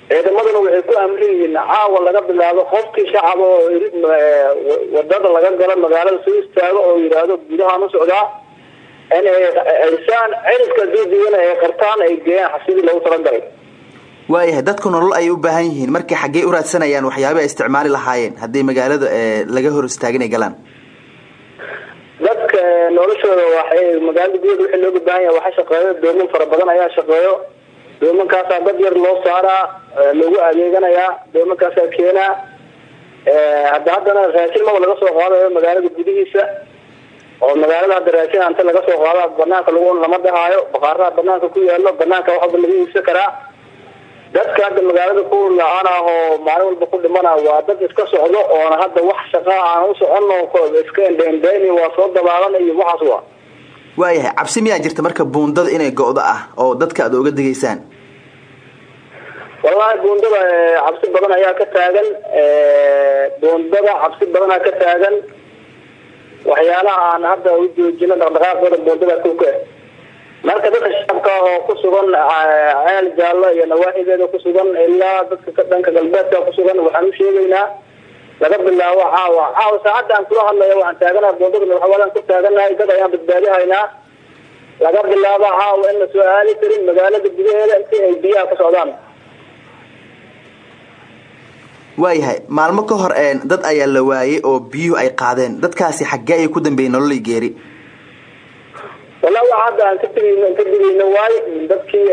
ciidamaduna waxay ku amri yihiin caawa laga bilaabo qofkii shacaba oo waddada laga galo magaalada soo istaago oo yidhaahdo gudahaan u socdaa. Inay cisaan ciribka duudigana ay qartaan ay geeyaan xasidii lagu talagalay. Waayahay dadku nolol ayay u baahan yihiin. Markay xaggey u raadsanayaan waxyaaba ay isticmaali lahaayeen haddii magaalada laga hor istaagin ay galaan. Dadka noloshooda waxay magaalada gudaheeda wixii looga baahan yahay waxa shaqeeyo dooman fara badan ayaa shaqeeyo doomankaasaa dad yar loo saaraa loogu adeeganayaa doomankaasaa keenaa hadda haddana raashin maba laga soo qaadayo magaalada gudihiisa oo magaalada hadda raashin anta laga soo qaada banaanka lagu lama dhahaayo baqaaraha banaanka ku yaalo banaanka waxba laga iibsan karaa. Dadka hadda magaalada ku la'aan ah oo maalin walba ku dhimana waa dad iska socdo oona hadda wax shaqa aan u socono iska endendeyni waa soo dabaalan iyo waxaas waa waayahay cabsi miyaa jirta marka buundada inay go-do ah oo dadka aad oga digaysaan? Wallahi buundada cabsi badan ayaa ka taagan. Buundada cabsi badanaa ka taagan. Waxyaalaha aan hadda u joojino dhaqdhaqaaqooda buundada kuka marka dadka shacabka oo ku sugan ceel jaallo iyo nawaaxideeda ku sugan ilaa dadka dhanka galbeedka ku sugan waxaan u sheegaynaa laga bilaabo caawa caawa saacadda aan kula hadlayo waxaan taaganaha buundada madaxwalaan ku taaganahay. Dad ayaan badbaadihaynaa laga bilaabo caawa in la soo karin magaalada gudaheeda intii ay biyaha ka socdaan. Waayahay maalmo ka hor dad ayaa la waayey oo biyuhu ay qaadeen. Dadkaasi xaggee ayay ku dambeeyeen nololay geeri wallahi waxa hadda aan ka tegayno ka digayno waayo dadkii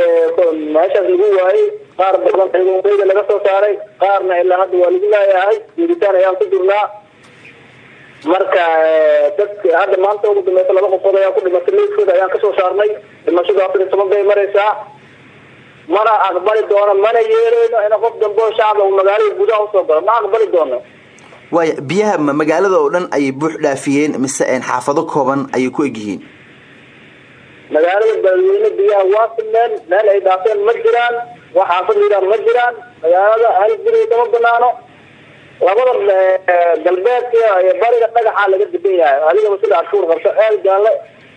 meeshaas lagu waayey qaar badan ciidamada laga soo saaray qaarna ilaa hadda waa lagu laayahay. Guuritaan ayaan ku jirnaa. Marka dadka hadda maanta ugu dambeysa laba qofood ayaa ku dhimatay. Leyskooda ayaan ka soo saarnay. Dhimashadu afar iyo toban bay maraysaa. Mana aqbali doono mana yeeleyno in qof dambe oo shacab magaalada gudaha u soo galo. Ma aqbali doono. Waaya biyaha ma magaalada oo dhan ayay buux dhaafiyeen mise xaafado kooban ayay ku egyihiin magaalada beledweyne biyaha waa filmeen meel ay dhaafeen ma jiraan wax xaafad layidhaha ma jiraan. Magaalada hal guri kama banaano. Labada galbeedka iyo bariga dhagaxaa laga degan yahay. Adigaba sida ashuur qabto ceel jaalle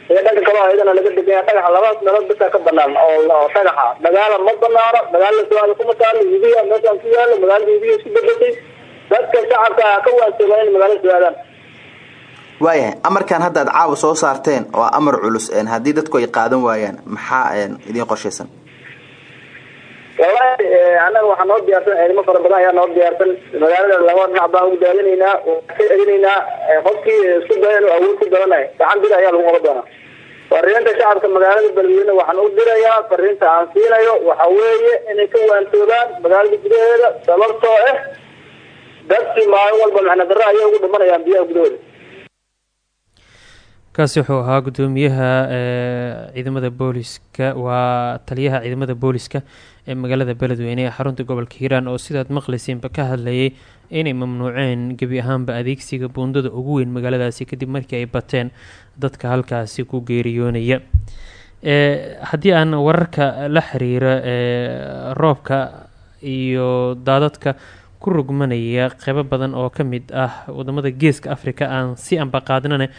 iyo dhanka kaloo ayadana laga degan yahay. Dhagaxa labadaas meelood bisaa ka banaan oo dhagaxa. Magaala ma banaano magaalada su'aal kuma taalo yubiya meeshaan ku yaalo magaalada yubiya isku dadka shacabka ka waansoobaan in magaalada su'aadaan waayahay amarkan hadda ad caawa soo saarteen waa amar culus haddii dadku ay qaadan waayaan maxaa idiin qorshaysan wallahi annaga waxaa noo diyaarsan ciidamo fara badan ayaa noo diyaarsan. Magaalada laba dhinac baan ugu daadinaynaa ka celinaynaa qofkii isku daya inuu awood ku daranay. Gacan bir ayaa lagu qaban doonaa. Fariinta shacabka magaalada beledweyne waxaan u dirayaa fariinta aan siinayo waxa weeye inay ka waantoobaan magaalada gudaheeda sababtoo ah dadkii maalin walba macna darre ayay ugu dhimanayaan biyaha gudahooda kaasi wuxuu ahaa gudoomiyaha ciidamada booliska waa taliyaha ciidamada booliska ee magaalada beledweyne ee xarunta gobolka hiiraan oo sidaad maqlayseenba ka hadlayay inay mamnuuceen gebi ahaanba adeegsiga buundada ugu weyn magaaladaasi kadib markii ay bateen dadka halkaasi ku geeriyoonaya. Haddii aan wararka la xiriira roobka iyo daadadka ku rugmanaya qeybo badan oo ka mid ah waddamada geeska afrika aan si ambaqaadnane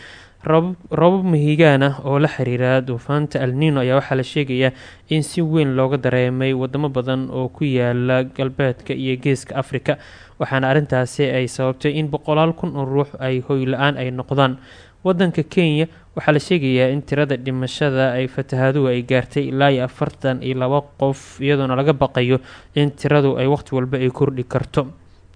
roobab mahigaan ah oo la xiriira duufaanta alnino ayaa waxaa la sheegayaa in si weyn looga dareemay wadamo badan oo ku yaalla galbeedka iyo geeska afrika waxaana arrintaasi ay sababtay in boqolaal kun oo ruux ay hoy la'aan ay noqdaan. Wadanka kenya waxaa la sheegayaa in tirada dhimashada ay fatahaaduhu ay gaartay ilaa afartan iyo laba qof iyadoona laga baqayo in tiradu ay waqti walba ay kordhi karto.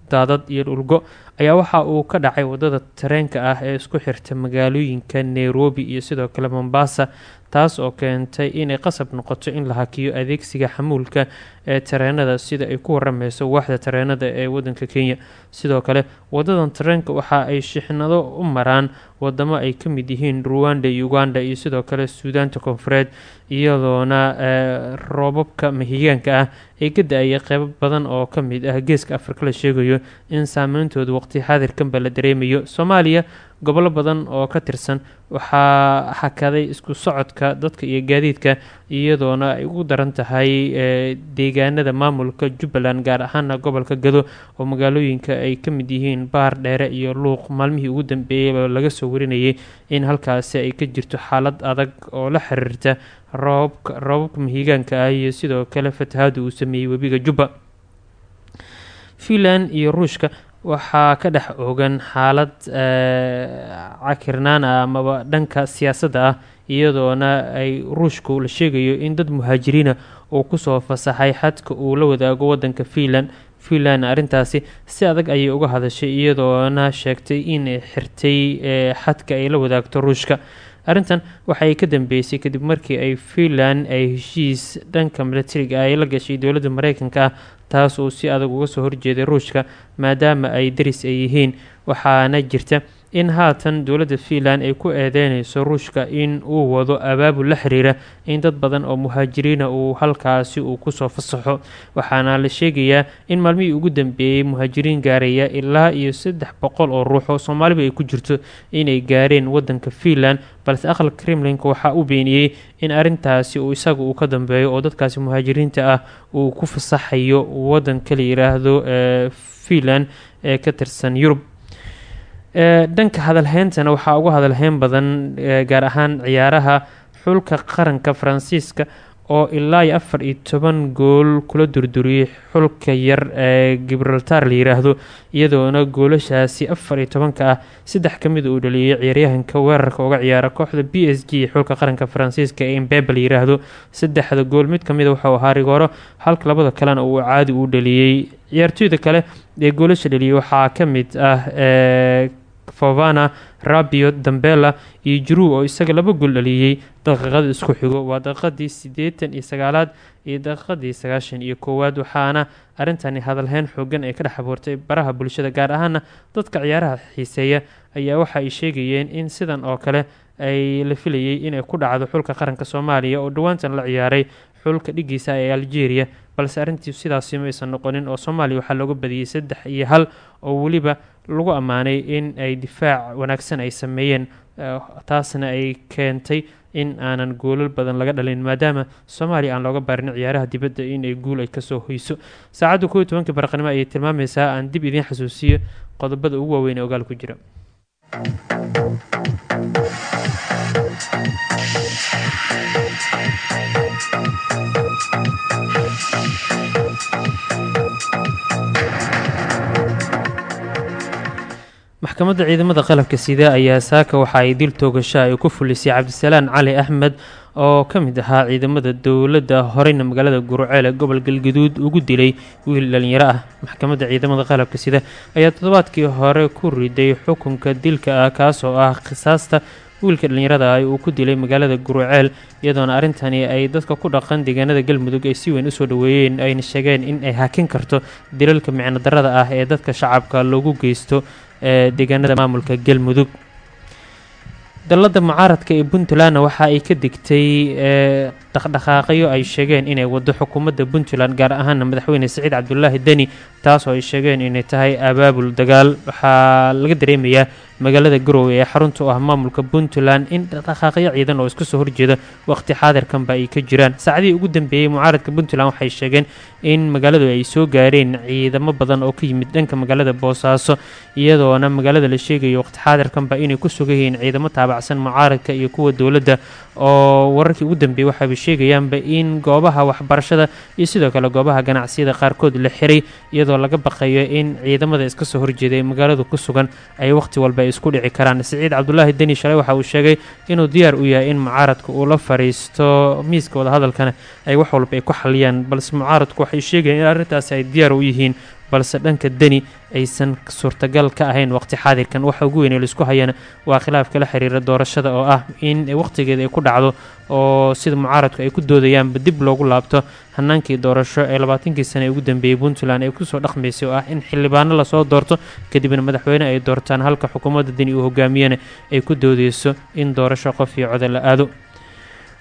Daadad iyo dhulgo ayaa waxa uu ka dhacay waddada tareenka ah ee isku xirta magaalooyinka nairobi iyo sidoo kale mombasa taas oo keentay inay qasab noqoto in la hakiyo adeegsiga xamuulka ee tareenada sida ay ku warameyso waaxda tareenada ee wadanka kenya. Sidoo kale wadadan tareenka waxa ay shixnado u maraan wadamo ay ka mid yihiin ruwanda uganda iyo sidoo kale suudaanta koonfureed iyadoona roobabka mahigaanka ah ee ka da'aya qeybo badan oo ka mid ah geeska afrika la sheegayo in saameyntooda waqti xaadirkanba la dareemayo. Soomaaliya gobollo badan oo ka tirsan waxaa xakaday isku socodka dadka iyo gaadiidka iyadoona ay ugu daran tahay deegaanada maamulka jubbaland gaar ahaana gobolka gado oo magaalooyinka ay ka mid yihiin baar dheere iyo luuq. Maalmihii ugu dambeeyay laga soo warinayay in halkaasi ay ka jirto xaalad adag oo la xiriirta roobabka roobabka mahigaanka ah iyo sidoo kale fatahaada uu sameeyey webiga jubba. Finland iyo ruushka waxaa ka dhex ogan xaalad cakirnaan ah amaba dhanka siyaasadda ah iyadoona ay ruushku la sheegayo in dad muhaajiriina uu ku soo fasaxay xadka uu la wadaago wadanka finland. Finland arrintaasi si adag ayay uga hadashay iyadoona sheegtay inay xirtay xadka ay la wadaagto ruushka arrintan waxay ka dambeysay kadib markii ay finland ay heshiis dhanka milatariga ay la gashay dowladda mareykanka ah taas uu si adag uga soo horjeeday ruushka maadaama ay daris ay yihiin. Waxaana jirta in haatan dowladda finland ay ku eedeyneyso ruushka in uu wado abaabul la xiriira in dad badan oo muhaajiriina uu halkaasi uu ku soo fasaxo. Waxaana la sheegayaa in maalmihii ugu dambeeyey muhaajiriin gaaraya ilaa iyo saddex boqol oo ruux oo soomaaliba ay ku jirto inay gaareen wadanka finland balse aqalka kremlinka waxaa u beeniyey in arrintaasi uu isaga uu ka dambeeyo oo dadkaasi muhaajiriinta ah uu ku fasaxayo wadanka la yiraahdo finland ee ka tirsan yurub dhanka hadalheyntana waxaa uga hadalheyn badan gaar ahaan ciyaaraha xulka qaranka faransiiska oo ilaa iyo afar iyo toban gool kula durduriyey xulka yar ee gibraltar la iyadoona goolashaasi afar iyo tobanka ah saddex ka mid uu dhaliyey ciyaaryahanka weerarka uga ciyaara kooxda b s xulka qaranka faransiiska ee imbebe la yiraahdo. Saddexda gool mid ka mid wuxuu ahaa rigooro halka labada kalena uu caadi u dhaliyey ciyaartooyda kale ee goolasha dhaliyey waxaa ka mid ah fovana rabio dambela iyo juruu oo isaga laba gool dhaliyey daqiiqada isku xigo waa daqiiqadii siddeetan iyo sagaalaad iyo daqiiqadii sagaashan iyo koowaad waxaana arrintani hadalheyn xoogan ay ka dhex abuurtay baraha bulshada gaar ahaana dadka ciyaaraha xiiseeya. Ayaa waxa ay sheegayeen in sidan oo kale ay la filayay inay ku dhacdo xulka qaranka soomaaliya oo dhowaantan la ciyaaray. Xulka dhigiisa ee algeria balse arrintii sidaasi ma aysan noqonin oo soomaaliya waxaa looga badiyey saddex iyo hal oo weliba lagu ammaanay in ay difaac wanaagsan ay sameeyeen taasna ay keentay in aanan goolal badan laga dhalin maadaama soomaaliya aan looga baarin ciyaaraha dibadda inay guul ay ka soo hoyso. Saacadda kow iyo tobankii baraqnimo ayay tilmaamaysaa aan dib idiin xasuusiyo qodobada ugu waaweyn ee ogaal ku jira maxkamadda ciidamada qalabka sida ayaa saaka waxa ay dil toogasho ay ku fulisay cabdisalaan cali axmed oo ka mid ahaa ciidamada dowladda horeyna magaalada guruceel ee gobol galgaduud ugu dilay wiil dhalinyaro ah. Maxkamadda ciidamada qalabka sida ayaa toddobaadkii hore ku riday xukunka dilka ah kaasoo ah khisaasta wiilka dhallinyarada ah uu ku dilay magaalada guruceel iyadoona arrintani ay dadka ku dhaqan deegaanada galmudug ay si weyn u soo dhoweeyeen ayna sheegeen in ay hakin karto dilalka micno darada ah ee dadka shacabka loogu geysto ee deegaanada maamulka galmudug dalladda mucaaradka ee puntlandna waxa ay ka digtay dhaqdhaqaaqyo ay sheegeen inay wado xukuumadda puntland gaar ahaana madaxweyne siciid cabdulaahi deni taasoo ay sheegeen inay tahay abaabul dagaal. Waxaa laga dareemayaa magaalada garowe ee xarunta u ah maamulka puntland in dhaqdhaqaaqyo ciidan oo iska soo horjeeda waqti xaadirkanba ay ka jiraan. Saacadihii ugu dambeeyey mucaaradka puntland waxay sheegeen in magaaladu ay soo gaareen ciidamo badan oo ka yimid dhanka magaalada boosaaso iyadoona magaalada la sheegayo waqti xaadirkanba inay ku sugan ciidamo taabacsan mucaaradka iyo kuwa dowladda. Oo wararkii ugu dambeeyey waxaaba sheegayaanba in goobaha waxbarashada iyo sidoo kale goobaha ganacsiyada qaarkood la xiray iyadoo laga baqayo in ciidamada iska soo horjeeda ee magaaladu ku sugan ay waqti walba isku dhici karaan. Siciid cabdulaahi deni shalay waxa uu sheegay inuu diyaar u yahay in mucaaradka uu la fariisto miiska wadahadalkana ay wax walba ay ku xaliyaan balse mucaaradku waxay sheegayeen in arrintaasi ay diyaar u yihiin balse dhanka deni aysan suurtagal ka ahayn waqti xaadirkan. Waxa ugu weyn ee la isku hayana waa khilaafka la xiriira doorashada oo ah in waqtigeeda ay ku dhacdo oo sida mucaaradku ay ku doodayaanba dib loogu laabto hanaankii doorasho ee labaatankii sane ee ugu dambeeyey puntland ay ku soo dhaqmaysay oo ah in xildhibaano la soo doorto kadibna madaxweyne ay doortaan halka xukuumadda deni uu hogaamiyana ay ku doodeyso in doorasho qof iyo coda la aado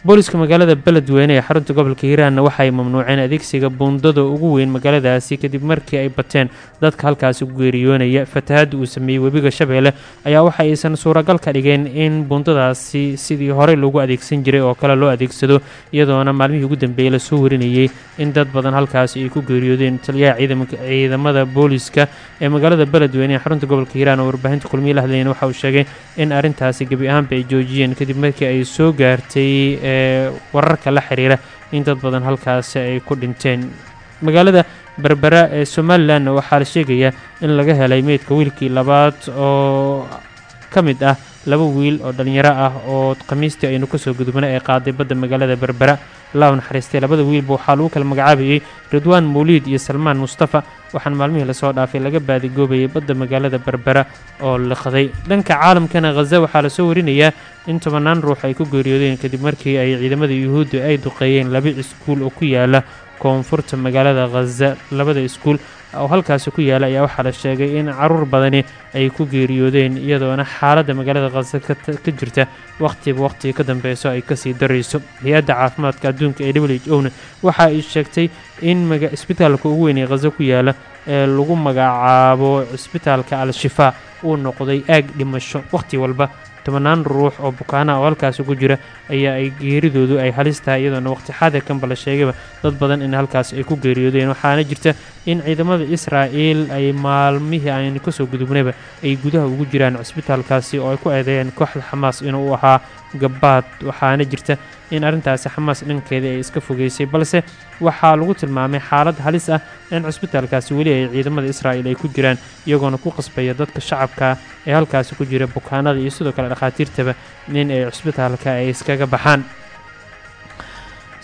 booliska magaalada beledweyne ee xarunta gobolka hiiraanna waxaay mamnuuceen adeegsiga buundada ugu weyn magaaladaasi kadib markii ay bateen. Dadka halkaasi geeriyoonaya fatahaadda uu sameeyey webiga shabeelle ayaa waxa aysan suuragal ka dhigeen in buundadaasi sidii horey loogu adeegsan jiray oo kale loo adeegsado iyadoona maalmihii ugu dambeeyey la soo warinayey in dad badan halkaasi ay ku geeriyoodeen taliyaha ciidamada booliska ee magaalada beledweyne ee xarunta gobolka hiiraan. Oo warbaahinta kulmiye la hadlayeen waxa uu sheegay in arrintaasi gebi ahaanba ay joojiyeen kadib markii ay soo gaartay wararka la xiriira in dad badan halkaasi ay ku dhinteen. Magaalada berbera ee somalilanna waxaa la sheegayaa in laga helay meydka wiilkii labaad oo ka mid ah laba wiil oo dhallinyaro ah oo khamiistii aynu ka soo gudubna ee qaaday badda magaalada berbera laaw naxariistay. Labada wiilba waxaa lagu kala magacaabayey ridwaan mawliid iyo salmaan mustafa. Waxaana maalmihii la soo dhaafay laga baadigoobayay badda magaalada berbera oo liqday dhanka caalamkana khaza waxaa la soo warinayaa in tobannaan ruux ay ku geeriyoodeen kadib markii ay ciidamada yuhuudda ay duqeeyeen laba iskuul oo ku yaalla koonfurta magaalada khaza labada iskuul oo halkaasi ku yaalla ayaa waxaa la sheegay in carruur badani ay ku geeriyoodeen iyadoona xaaladda magaalada khaza ka jirta wakhtiba wakhtiga ka dambeyso ay ka sii darayso. Hay'adda caafimaadka adduunka ee w h o na waxa ay sheegtay in isbitaalka ugu weyn ee khaza ku yaalla ee lagu magacaabo cisbitaalka al-shifaa uu noqday aag dhimasho. Wakhti walba tobannaan ruux oo bukaana oo halkaasi ku jira ayaa ay geeridoodu ay halis tahay iyadoona waqti xaadirkanba la sheegayba dad badan in halkaas ay ku geeriyoodeen. Waxaana jirta in ciidamada israa'iil ay maalmihii aynu ka soo gudubnayba ay gudaha ugu jiraan cisbitaalkaasi oo ay ku eedeeyeen kooxda xamaas inuu ahaa gabaad waxaana jirta in arrintaasi xamaas dhankeeda ay iska fogeysay balse waxaa lagu tilmaamay xaalad halis ah in cisbitaalkaasi weli ay ciidamada israa'iil ay ku jiraan iyagoona ku qasbaya dadka shacabka ee halkaasi ku jira bukaanada iyo sidoo kale dhakhaatiirtaba in ay cisbitaalka ay iskaga baxaan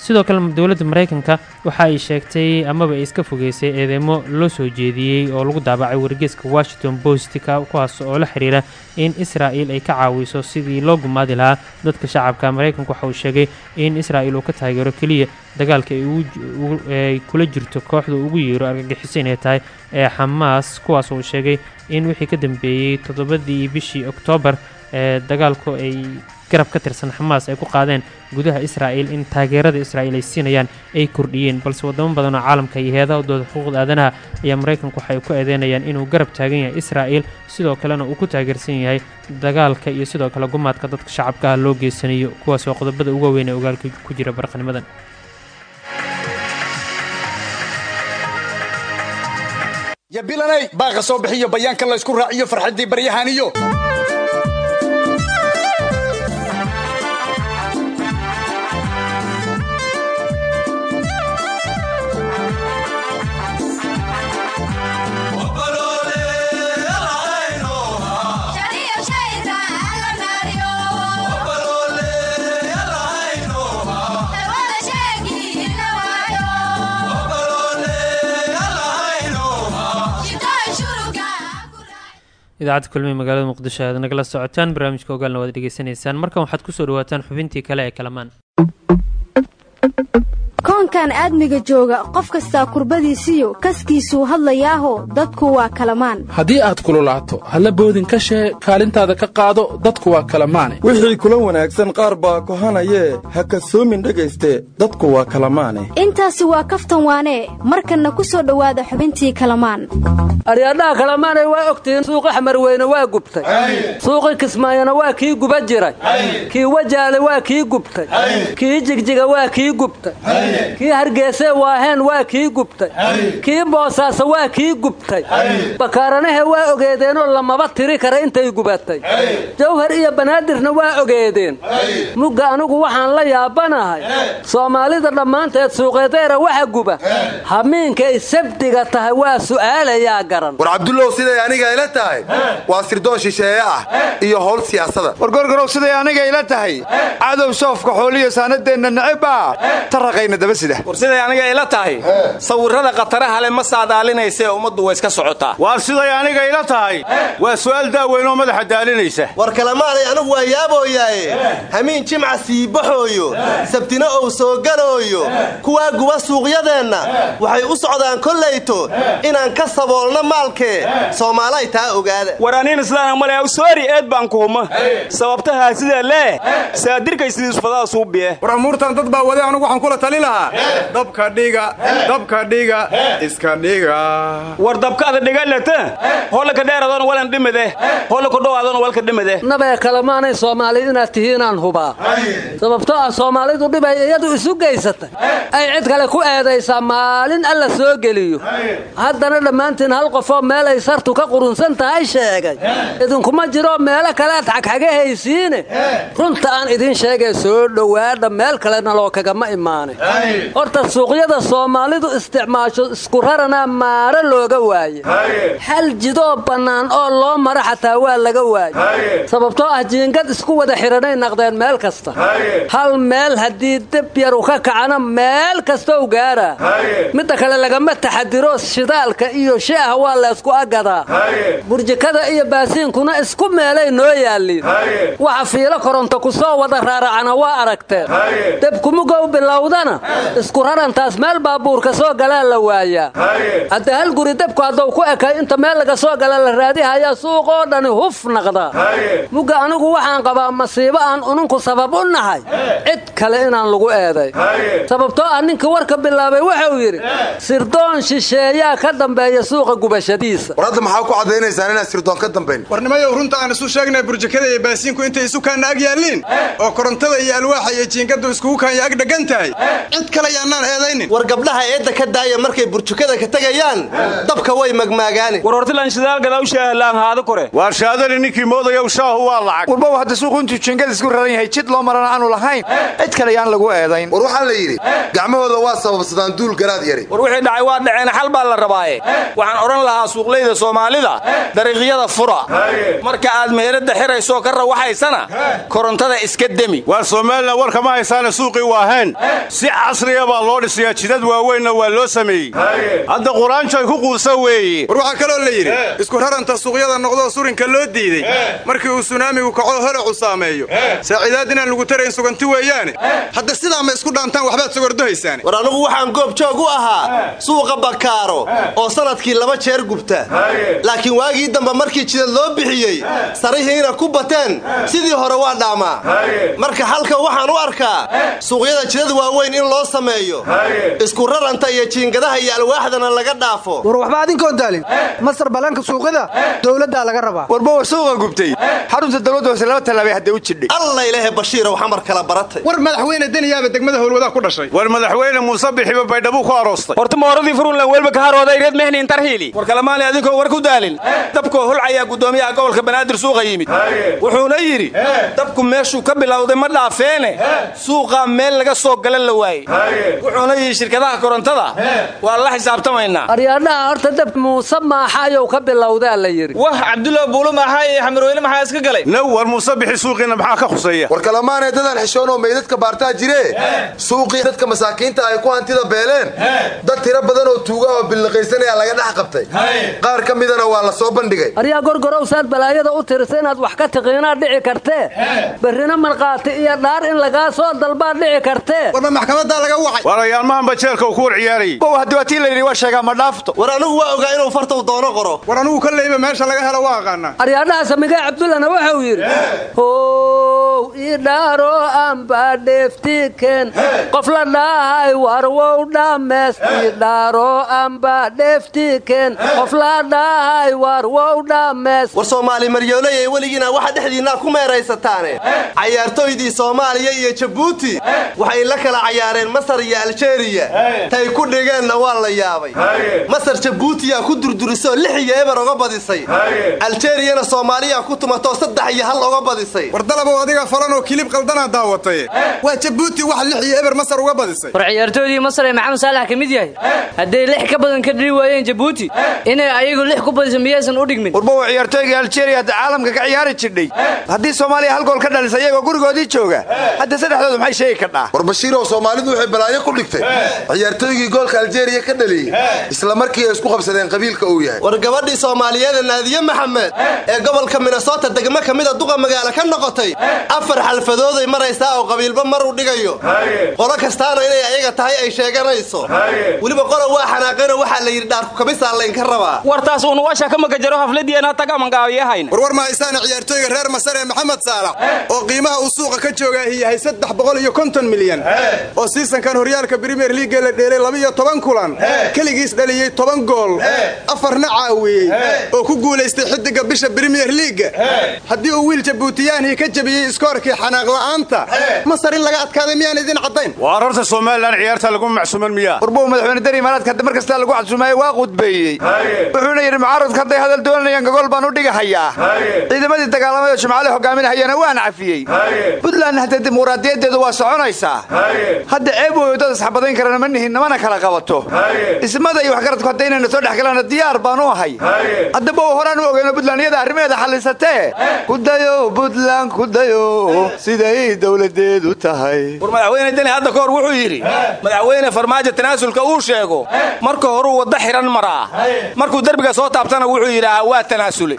sidoo kale dowladda maraykanka waxa ay sheegtay amaba ay iska fogeysay eedeymo loo soo jeediyey oo lagu daabacay wargeeska washington post kuwaas oo la xiriira in israa'il ay ka caawiso sidii loo gumaadi lahaa dadka shacabka. Maraykanku waxa uu sheegay in israa'il uu ka taageero keliya dagaalka ay kula jirto kooxda ugu yeero argagixiso inay tahay ee xamaas kuwaas uu sheegay in wixii ka dambeeyey toddobadii bishii oktoobar ee dagaalku ay garab ka tirsan xamaas ay ku qaadeen gudaha israa'il in taageerada israa'iil ay siinayaan ay kordhiyeen balse wadamo badan oo caalamka iyo heedaha udooda xuquuqda aadanaha ayaa maraykanku waxay ku eedeynayaan inuu garab taagan yahay israa'il sidoo kalena uu ku taageersan yahay dagaalka iyo sidoo kale gumaadka dadka shacabka ah loo geysanayo kuwaas oo qodobada uga weyn ee ogaalka ku jira barqanimadan yabilanay baaqa soo bixiyo bayaanka laysku raaciyo farxaddii baryahaniyo idaacadda kulmihi magaalada muqdisho aad nagala socotaan barnaamijka ogaalna waad dhegeysanaysaan markan waxaad ku soo dhawaataan xubintii kale ee kalamaan koonkan aadmiga jooga qof kastaa kurbadiisiyo kaskiisuu hadlayaaho dadku waa kalamaan. Haddii aad kululaato halla boodin ka shee kaalintaada ka qaado dadku waa kalamaane. Wixii kula wanaagsan qaar baa kohanayee ha kasoomin dhegayste dadku waa kalamaane. Intaasi waa kaftan waanee markanna ku soo dhowaada xubintii kalamaan. Aryadhaha kalamaanay waa ogtihiin suuqi xamarweyne waa gubtay. Suuqi kismaayona waa kii guba jiray. Kii wajaale waa kii gubtay. Kii jigjiga waa kii gubtay kii hargeysee waaheen waa kii gubtay. Kii boosaaso waa kii gubtay. Bakaaranahe waa ogeedeenoo lamaba tiri kara intay gubatay. Jawhar iyo banaadirna waa ogeedeen. Mugga anigu waxaan la yaabanahay. Soomaalida dhammaanteed suuqeedeera waxa guba. Hamiinkay sabdiga tahay waa su'aalayaa garan. War cabdullow siday aniga ila tahay? Waa sirdoon shisheeye ah iyo howl siyaasada. War gorgorow siday aniga ila tahay? Cadow soofka xooliyo saanadeenna necebaa taraqayna daba sida war siday aniga ila tahay. Sawirrada khataraha le ma saadaalinaysee ummaddu way iska socotaa. Waar siday aniga ila tahay. Waa su'aal daaweynoo madaxa daalinaysa. War kalemaanay anigu waa yaabooyaaye. Hamiin jimca sii baxooyo. Sabtina ou soo galooyo. Kuwaa guba suuqyadeenna. Waxay u socdaan kollayto. Inaan ka saboolno maalkee soomaalay taa ogaada. War aniin islaan male soori eed baan kuhuma sababtahaa sidaa lee saadirkay sidiisfadaa suubiye war amuurtan dad baa wade anugu waxaan kula tali lahaa dabka dhiga dabka dhiga iska dhiga war dabkaada dhigalata hollaka dheeradoona walan dhimade hollaka dhowaadona walka dhimade nabee kalemaanay soomaali inaad tihiinaan hubaa sababtoo ah soomaalidu dhibay iyadu isu geysatay ay cid kale ku eedaysaa maalin alla soo geliyo. Haddana dhammaantiin hal qofoo meelay sartu ka qurunsan tahay sheegay. Idinkuma jiro meelo kalead xagxagahaysiine runta aan idiin sheegay soo dhowaadha meel kalena loo kagama imaanay horta suuqyada soomaalidu isticmaasho isku raranaa maaro looga waaye. Hal jidoo bannaan oo loo mara xataa waa laga waaye. Sababtoo ah jiingad isku wada xidhanay naqdeen meel kasta. Hal meel haddii deb yaru ka kacana meel kastow gaaraa midda kale lagama taxadiro shidaalka iyo sheeha waa laysku agadaa burjikada iyo baasiinkuna isku meelay noo yaalliin waxa fiilo koronto ku soo wada raaracana waa aragteen. Debkumugow bilowdana isku rarantaas meel baabuurka soo galaa la waayaa. Hadda hal guri debku hadduu ku ekay inta meel laga soo gala la raadihayaa suuqoo dhani huf naqdaa mugga anigu waxaan qabaa masiibo aan ununku sabab u nahay. Cid kale inaan lagu eeday. Sababtoo ah ninka warka bilaabay wuxuu yidhi sirdoon shisheeyaa ka dambeeya suuqa gubashadiisa. War hadda maxaa ku caddaynaysaan inaan sirdoon ka dambayn? Warnimayow runta aan isu sheegnay burjikada iyo baasiinku intay isu kaanna ag yaalliin oo korontada iyo alwaaxa iyo jiingadu iskugu kaanya ag dheggan tahay cid kale yaannaan eedaynin. War gabdhaha eedda ka daaya markay burjukada ka tegayaan dabka way magmaagaani. War hortilan shidaalgadaw shaahalaanhaada kore. Waar shaadali ninkii moodayow shaahu waa lacag. Warbow hadda suuqu intuu jiingada isku raran yahay jid loo marana aanu lahayn cid kale yaan lagu eedayn. War waxaa la yidhi gacmahooda waa sababsadaan duul garaad yari. War wixii dhacay waa dhaceen xal baa la rabaaye. Waxaan odhan lahaa suuqlayda soomaalida dariiqyada fura. Marka aad meherada xiraysoo ka rawaxaysana korontada iska demi. Waar somalilan warka ma haysaane suuqii waaheen si casriya baa loo dhisayaa jidad waaweynna waa loo sameeyey hadda quraanjoy ku quusa weeye war waxaa kaloo la yidhi isku raranta suuqyada noqdoo surinka loo diidey markii uu sunaamigu kaco holacu saameeyo saaciidaad inaan lagu tarayn suganti weeyaane hadda sidaa ma isku dhaantaan waxbaad sogordohaysaan war anugu waxaan goob joog u ahaa suuqa bakaaro oo sannadkii laba jeer gubta laakiin waagii dambe markii jidad loo bixiyey sarihiina ku bateen sidii hore waa dhaamaa marka halka waxaan u arkaa suuqyada jidad waaweyn in loo sameeyo isku raranta iyo jiingadaha iyo alwaaxdana laga dhaafo. War waxba adinkoon daalin masar ballaanka suuqyada dowladdaa laga rabaa. Warbowa suuqa gubtay? Xarunta dowladda hoose laba tallaabay hadda u jidhay. Alla ilaahe bashiirow xamar kala baratay. War madaxweyne deniyaaba degmada howlwadaa ku dhashay. War madaxweyne muuse bixiba baydhabuu ku aroostay. Horta mooradii furunlan welba ka harooday reed mehniin tarhiili war kalamaali adinkoo war ku daalin. Dabkoo holcayaa guddoomiyaha gobolka banaadir suuqa yimid. Wuxuuna yidhi dabku meeshuu ka bilowday ma dhaafeene. Suuqaa meel laga soo gala la waayey wuxuuna yidhi shirkadaha korontada waa la xisaabtamaynaa. Aryaadhaha horta dab muuse maaxaayow ka bilowdaa la yidhi. Wah cabdulla buulu maaxaa iyo xamarweyne maxaa iska galay. Now war muuse bixi suuqiina maxaa ka khuseeya war kalamaanee dadaan xishoonoo meydadka baartaa jiree? Suuqii dadka masaakiinta ay ku hantida beeleen? Dad tiro badan oo tuuga oo billiqaysanaya laga dhex qabtay. Qaar ka midana waa la soo bandhigay. Aryaa gorgorow saad balaayada u tirisa inaad wax ka tiqiinaad dhici kartee? Berrina markhaati iyo dhaar in lagaa soo dalbaad dhici kartee? Warma maxkamadaa laga wacay. Warayaalmahanba jeelka uu ku war ciyaarayay bow haddii waa sheegaa ma dhaafto. War anigu waa ogaa inuu fartaw doono qoro. War anigu ka leyba meesha laga helo waa aqaanaa. Aryaadhaha samigee cabdullana wuxuu yidhi how ii dhaaro amba dheeftiken qof la dhahay warwow dhammees. Ii dhaaro amba dheeftiken qof la dhahay warwow dhammees. War soomaali maryooleyay weligiina waxa dhexdiinnaa ku meeraysataane cayaartooydii soomaaliya iyo jabuuti waxay la kala cayaareen masar iyo aljeeriya tay ku dhigeenna waa la yaabay. Masar jabuutiyaa ku durdurisoo lix iyo eber oga badisay. Aljeeriyana soomaaliya ku tumatoo saddex iyo hal oga badisay. War dalabow adiga falan oo kilib qaldanaa daawatay. Waa jabuuti wax lix iyo eber masar uga badisay. War ciyaartoydii masar ee maxamed saalax ka mid yahay. Hadday lix ka badan ka dhiri waayeen jabuuti inay ayagu lix ku badiso miyaysan u dhigmin? Warbow ciyaartooyga aljeeriya hadda caalamka ka ciyaari jidhay haddii soomaaliya hal gool ka dhalisa iyagoo gurigoodii jooga hadda saddexdoodu maxay sheegi kadhaa soomaalidu waxay balaayo ku dhigtay. Ciyaartooygii goolka aljeeriya ka dhaliyey isla markii ay isku qabsadeen qabiilka uu yahay. War gabadhii soomaaliyeeda naadiye maxamed ee gobolka minnesota degmo ka mida duqa magaalo ka noqotay afar xalfadooday maraysaa oo qabiilba mar u dhigayo. Qolo kastaana inay ayaga tahay ay sheeganayso. Weliba qola waa xanaaqeenoo waxaa la yidhi dhaarku kamisaa laynka rabaa. Wartaas unuwasha ka magajaro hafladiina tagamangaawiyahayna war war mahaysaana ciyaartooyga reer masar ee maxamed saalax oo qiimaha uu suuqa ka joogaahi yahay milyan oo siisankan horyaalka brimier liiga la dheelay labiyo toban kulan keligiis dhaliyey toban gool afarna caawiyey oo ku guulaystay xidiga bisha brimier liiga haddii uu wiil jabuutiyaanhii ka jebiyey iskoorkii xanaaq la'aanta masar in laga adkaaday miyaan idin caddayn? Waar horta somalilan ciyaarta lagu macsuuman miyaa. Warbow madaxweyne dari imaaraadka hadda mar kastaa lagu casuumaaye waa qudbeeyey wuxuuna yidhi mucaaradku hadday hadal doonayaan gogol baan u dhigahayaa. Ciidamadii dagaalamay oo jimcaale hogaaminahayana waan cafiyey buntland hadda dimuqraadiyadeedu waa soconaysaa hadda ceeb weyo dad isxabadayn karana ma nihin namana kala qabato. Ismada iyo waxgaradku hadda inayna soo dhex galaana diyaar baan u ahay haddaba horaan u ogeyno buntland iyada arrimaheeda xallisatee. Kudayo buntland kudayo siday dowladeedu tahay. War madaxweyne deni hadda ka hor wuxuu yidhi madaxweyne farmaajo tanaasulka uu sheego marka horuu wadda xihan maraa. Markuu derbiga soo taabtana wuxuu yidhaahaa waa tanaasulay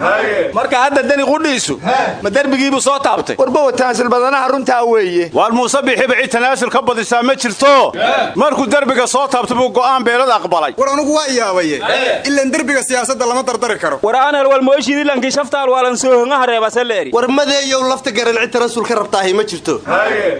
marka hadda deni qudhiisu ma derbigiibuu soo taabtay? Warbowa tanaasul badanaha runtaa weeye. Waar muuse bixiba cid tanaasul ka badisaa ma jirto? Markuu derbiga soo taabta buu go'aan beelad aqbalay. War anugu waa yaabaye ilan derbiga siyaasadda lama dardari karo. War aanel walmooshidilankii shaftaal waalan soohongaha reebasaleeri war madeeyow lafta garan cid tanaasul ka rabtaahi ma jirto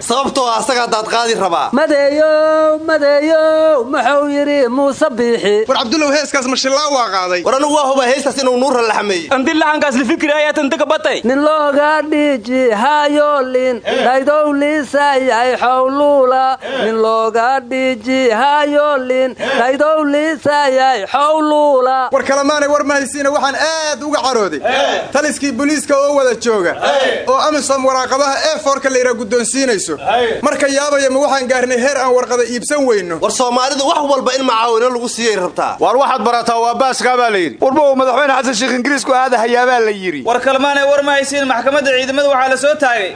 sababtoo ah asagaa daad qaadi rabaa. Madeeyow madeeyow muxuu yidhi muuse biixi. War cabdullow heeskaas mashillaa waa qaaday. War anugu waa hubaa heestaas inuu nuura laxameeyey. Andi laxankaas lifikri ayaa tantaka batay. Nin looga dhiji hayolin dhaydowliisayay xowluula nin looga dhiji hayolin dhaydowliisayay xowluula war kalemaanay war mahaysiina waxaan aad uga carooday taliskii booliiska oo wada jooga. Oo amisom waraaqadaha eforka layidhaa guddoonsiinayso. Marka yaabaya ma waxaan gaarnay heer aan warqada iibsan weyno. War soomaalidu wax walba in macaawino lagu siiyay rabtaa. Waar waxaad barataa waa baaskaa baa la yidhi. Warbow madaxweyne xasan sheekh ingiriisku aadahayaa baa la yidhi. War kalmaanay war ma haysiin maxkamadda ciidamada waxaa la soo taagay.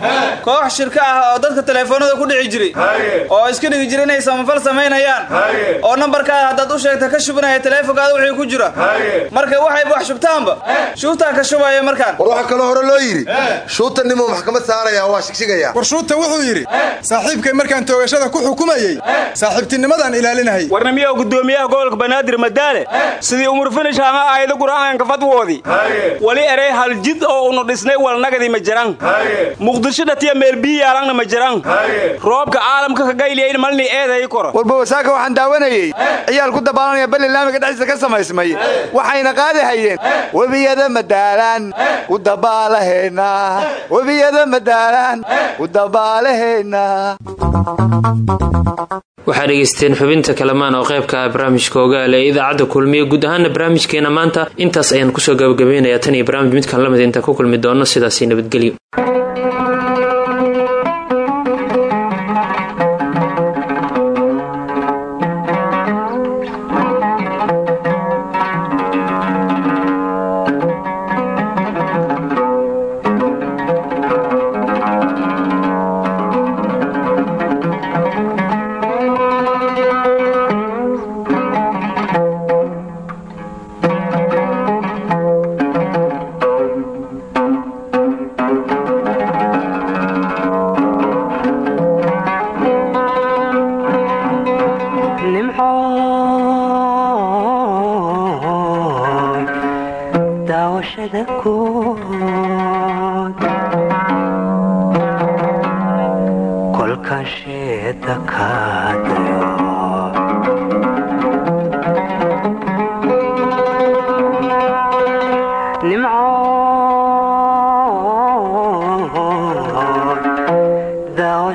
Koox shirka ah oo dadka teleefoonada ku dhici jiray oo iska dhigi jira inay samafal samaynayaan oo nambarkaada haddaad u sheegta ka shubinaya teleefonkaada wixii ku jira. Marka waxayba wax shubtaanba? Shuutaa ka shubaya markaan. War waxaa kaloo hore loo yidhi shuuta nimuu maxkamad saaraya waa shigshigaya. War shuuta wuxuu yidhi saaxiibkay markaan toogashada ku xukumayey saaxiibtinimadaan ilaalinahay warna miyaa gudoomiyaha gobolka banaadir madaale? Sidii umar finish ama aayado qur'aanka fadwoodii wali erey hal jid oo unu dhisnay walnagadi ma jiran muqdisho dhatiya meel biyaalangna ma jiran roobka caalamka ka gayliyayn malni eeday koro. Warbawasaaka waxaan daawanayey ciyaal ku dabaalanaya bal islaamiga dhexdiisa ka samaysmay. Waxayna qaadi hayeen. Webiyada madaalaan ku dabaalaheena. Webiyada madaalaan ku dabaalaheena. Waxaa dhegaysteen xubinta kalamaan oo qaybka ah barnaamijka ogaal ee idaacadda kulmiye guud ahaana barnaamijkeena maanta. Intaas ayaan ku soo gabagabaynayaa tan iyo barnaamij midkan la mid intaan ku kulmi doono sidaasi nabadgelyo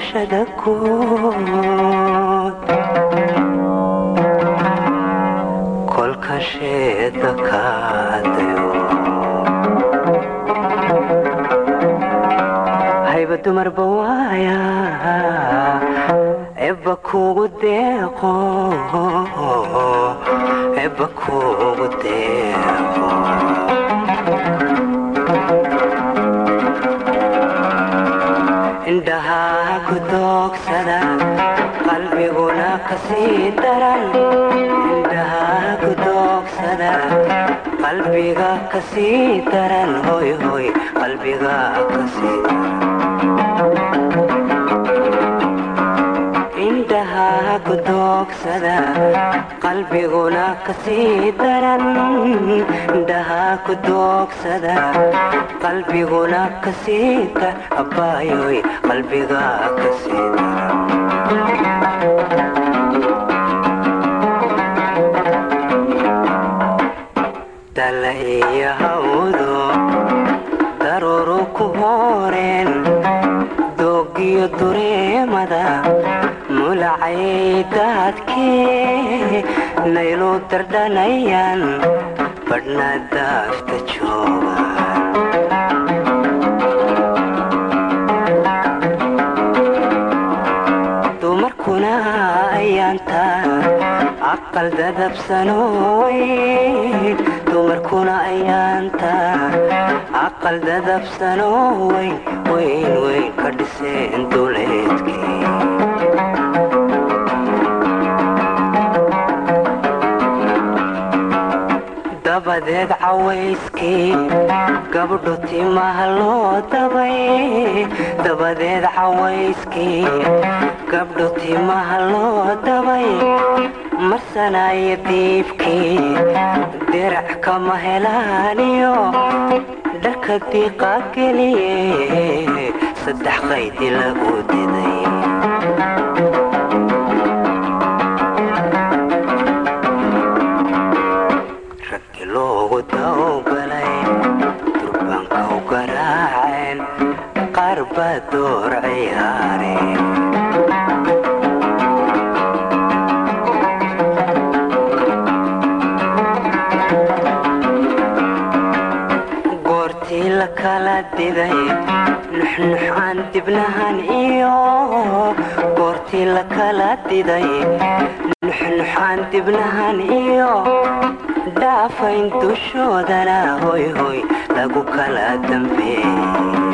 daawashada kood kolka sheeda kaadayo hayba dumarba waaya ebba kugu deeqo ebba indhahaa ku doogsada qalbiguna ka sii daran indhahaa ku doogsada qalbiga ka sii daran hoy hoy qalbiga ka sii indhahaa ku doogsada qalbiguna ka sii daran indhahaa ku doogsada qalbiguna ka sii dar abbaayoy qalbiga ka sii daran dalla iyo hawdo daruuru ku hooreen doogiyo dureemada badhna daafta jooga aqal dadabsanooy dumarkuna ayaanta aqal dadabsanoo weyn cawayskii gabdho timaha loo dabay. Dabadeed cawayskii gabdho timaha loo dabay marsanaya diibkii dirac kama helaaniyo dharka diiqa geliye saddex qaydi lagu diday raggi loogu dawgalay durbaanka u garaaceen qaar baa nuxnuxaan dibnahan iyo goortii la kala diday nuxnuxaan dibnahan iyo dhaafayn dushoodana hoy hoy lagu kala dambeeyey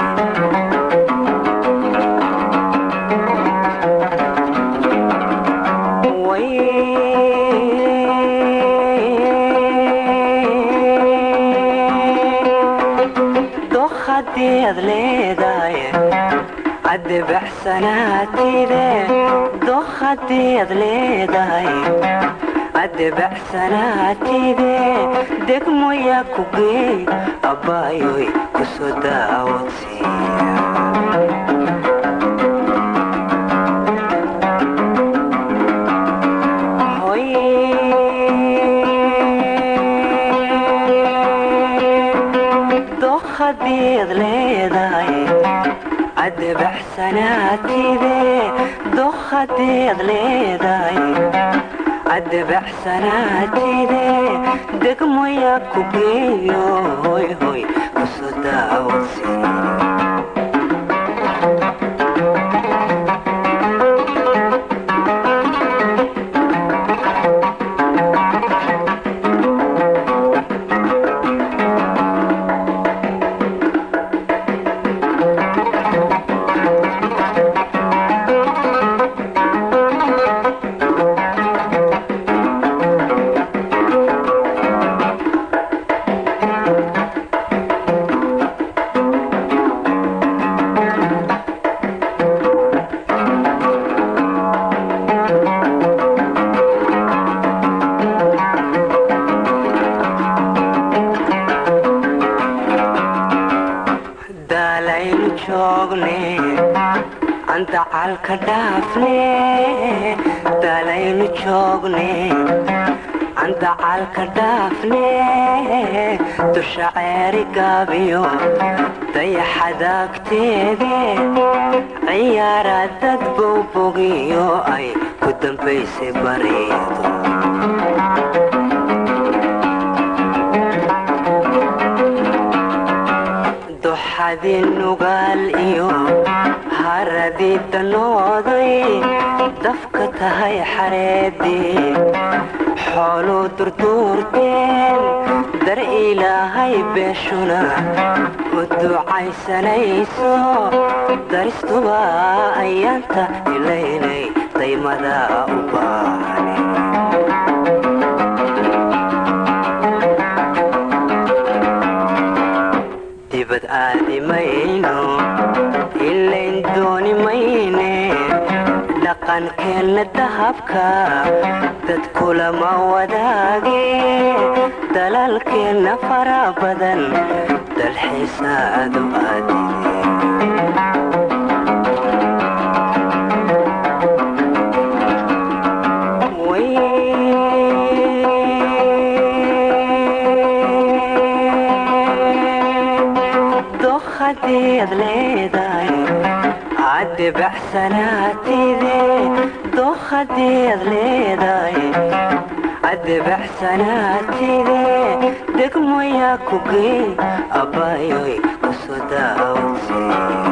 haddii aad leedahay addebaxsanaatide doq haddii aad leedahay addebaxsanaatide degmoyaa ku geey abbaayoy ku soo daawadsiiya doq haddii aad leedahay addebaxsanaatide doq haddii aad leedahay hoy hoy ku andacalka dhaafne dusha ceeri gaabiyo dayaxadaagteede ciyaara dad bowbogiyo ay ku dambaysay bareedo duxadii nugaal iyo haradii danooday dafka tahay xareedii xooluu durduurteen dar ilaahay beeshuna. U ducaysanayso daristuba ayaanta ilaynay daymada u baahne dibad aadi dhaqankeenna dahabka dad kulama wadaage dalalkeenna fara badan dalxiisaadu dokhadiad leedahay addebaxsanaatide dokhadiad leedahay addebaxsanaatide degmoyaa ku gey abbayoy ku soo daawatay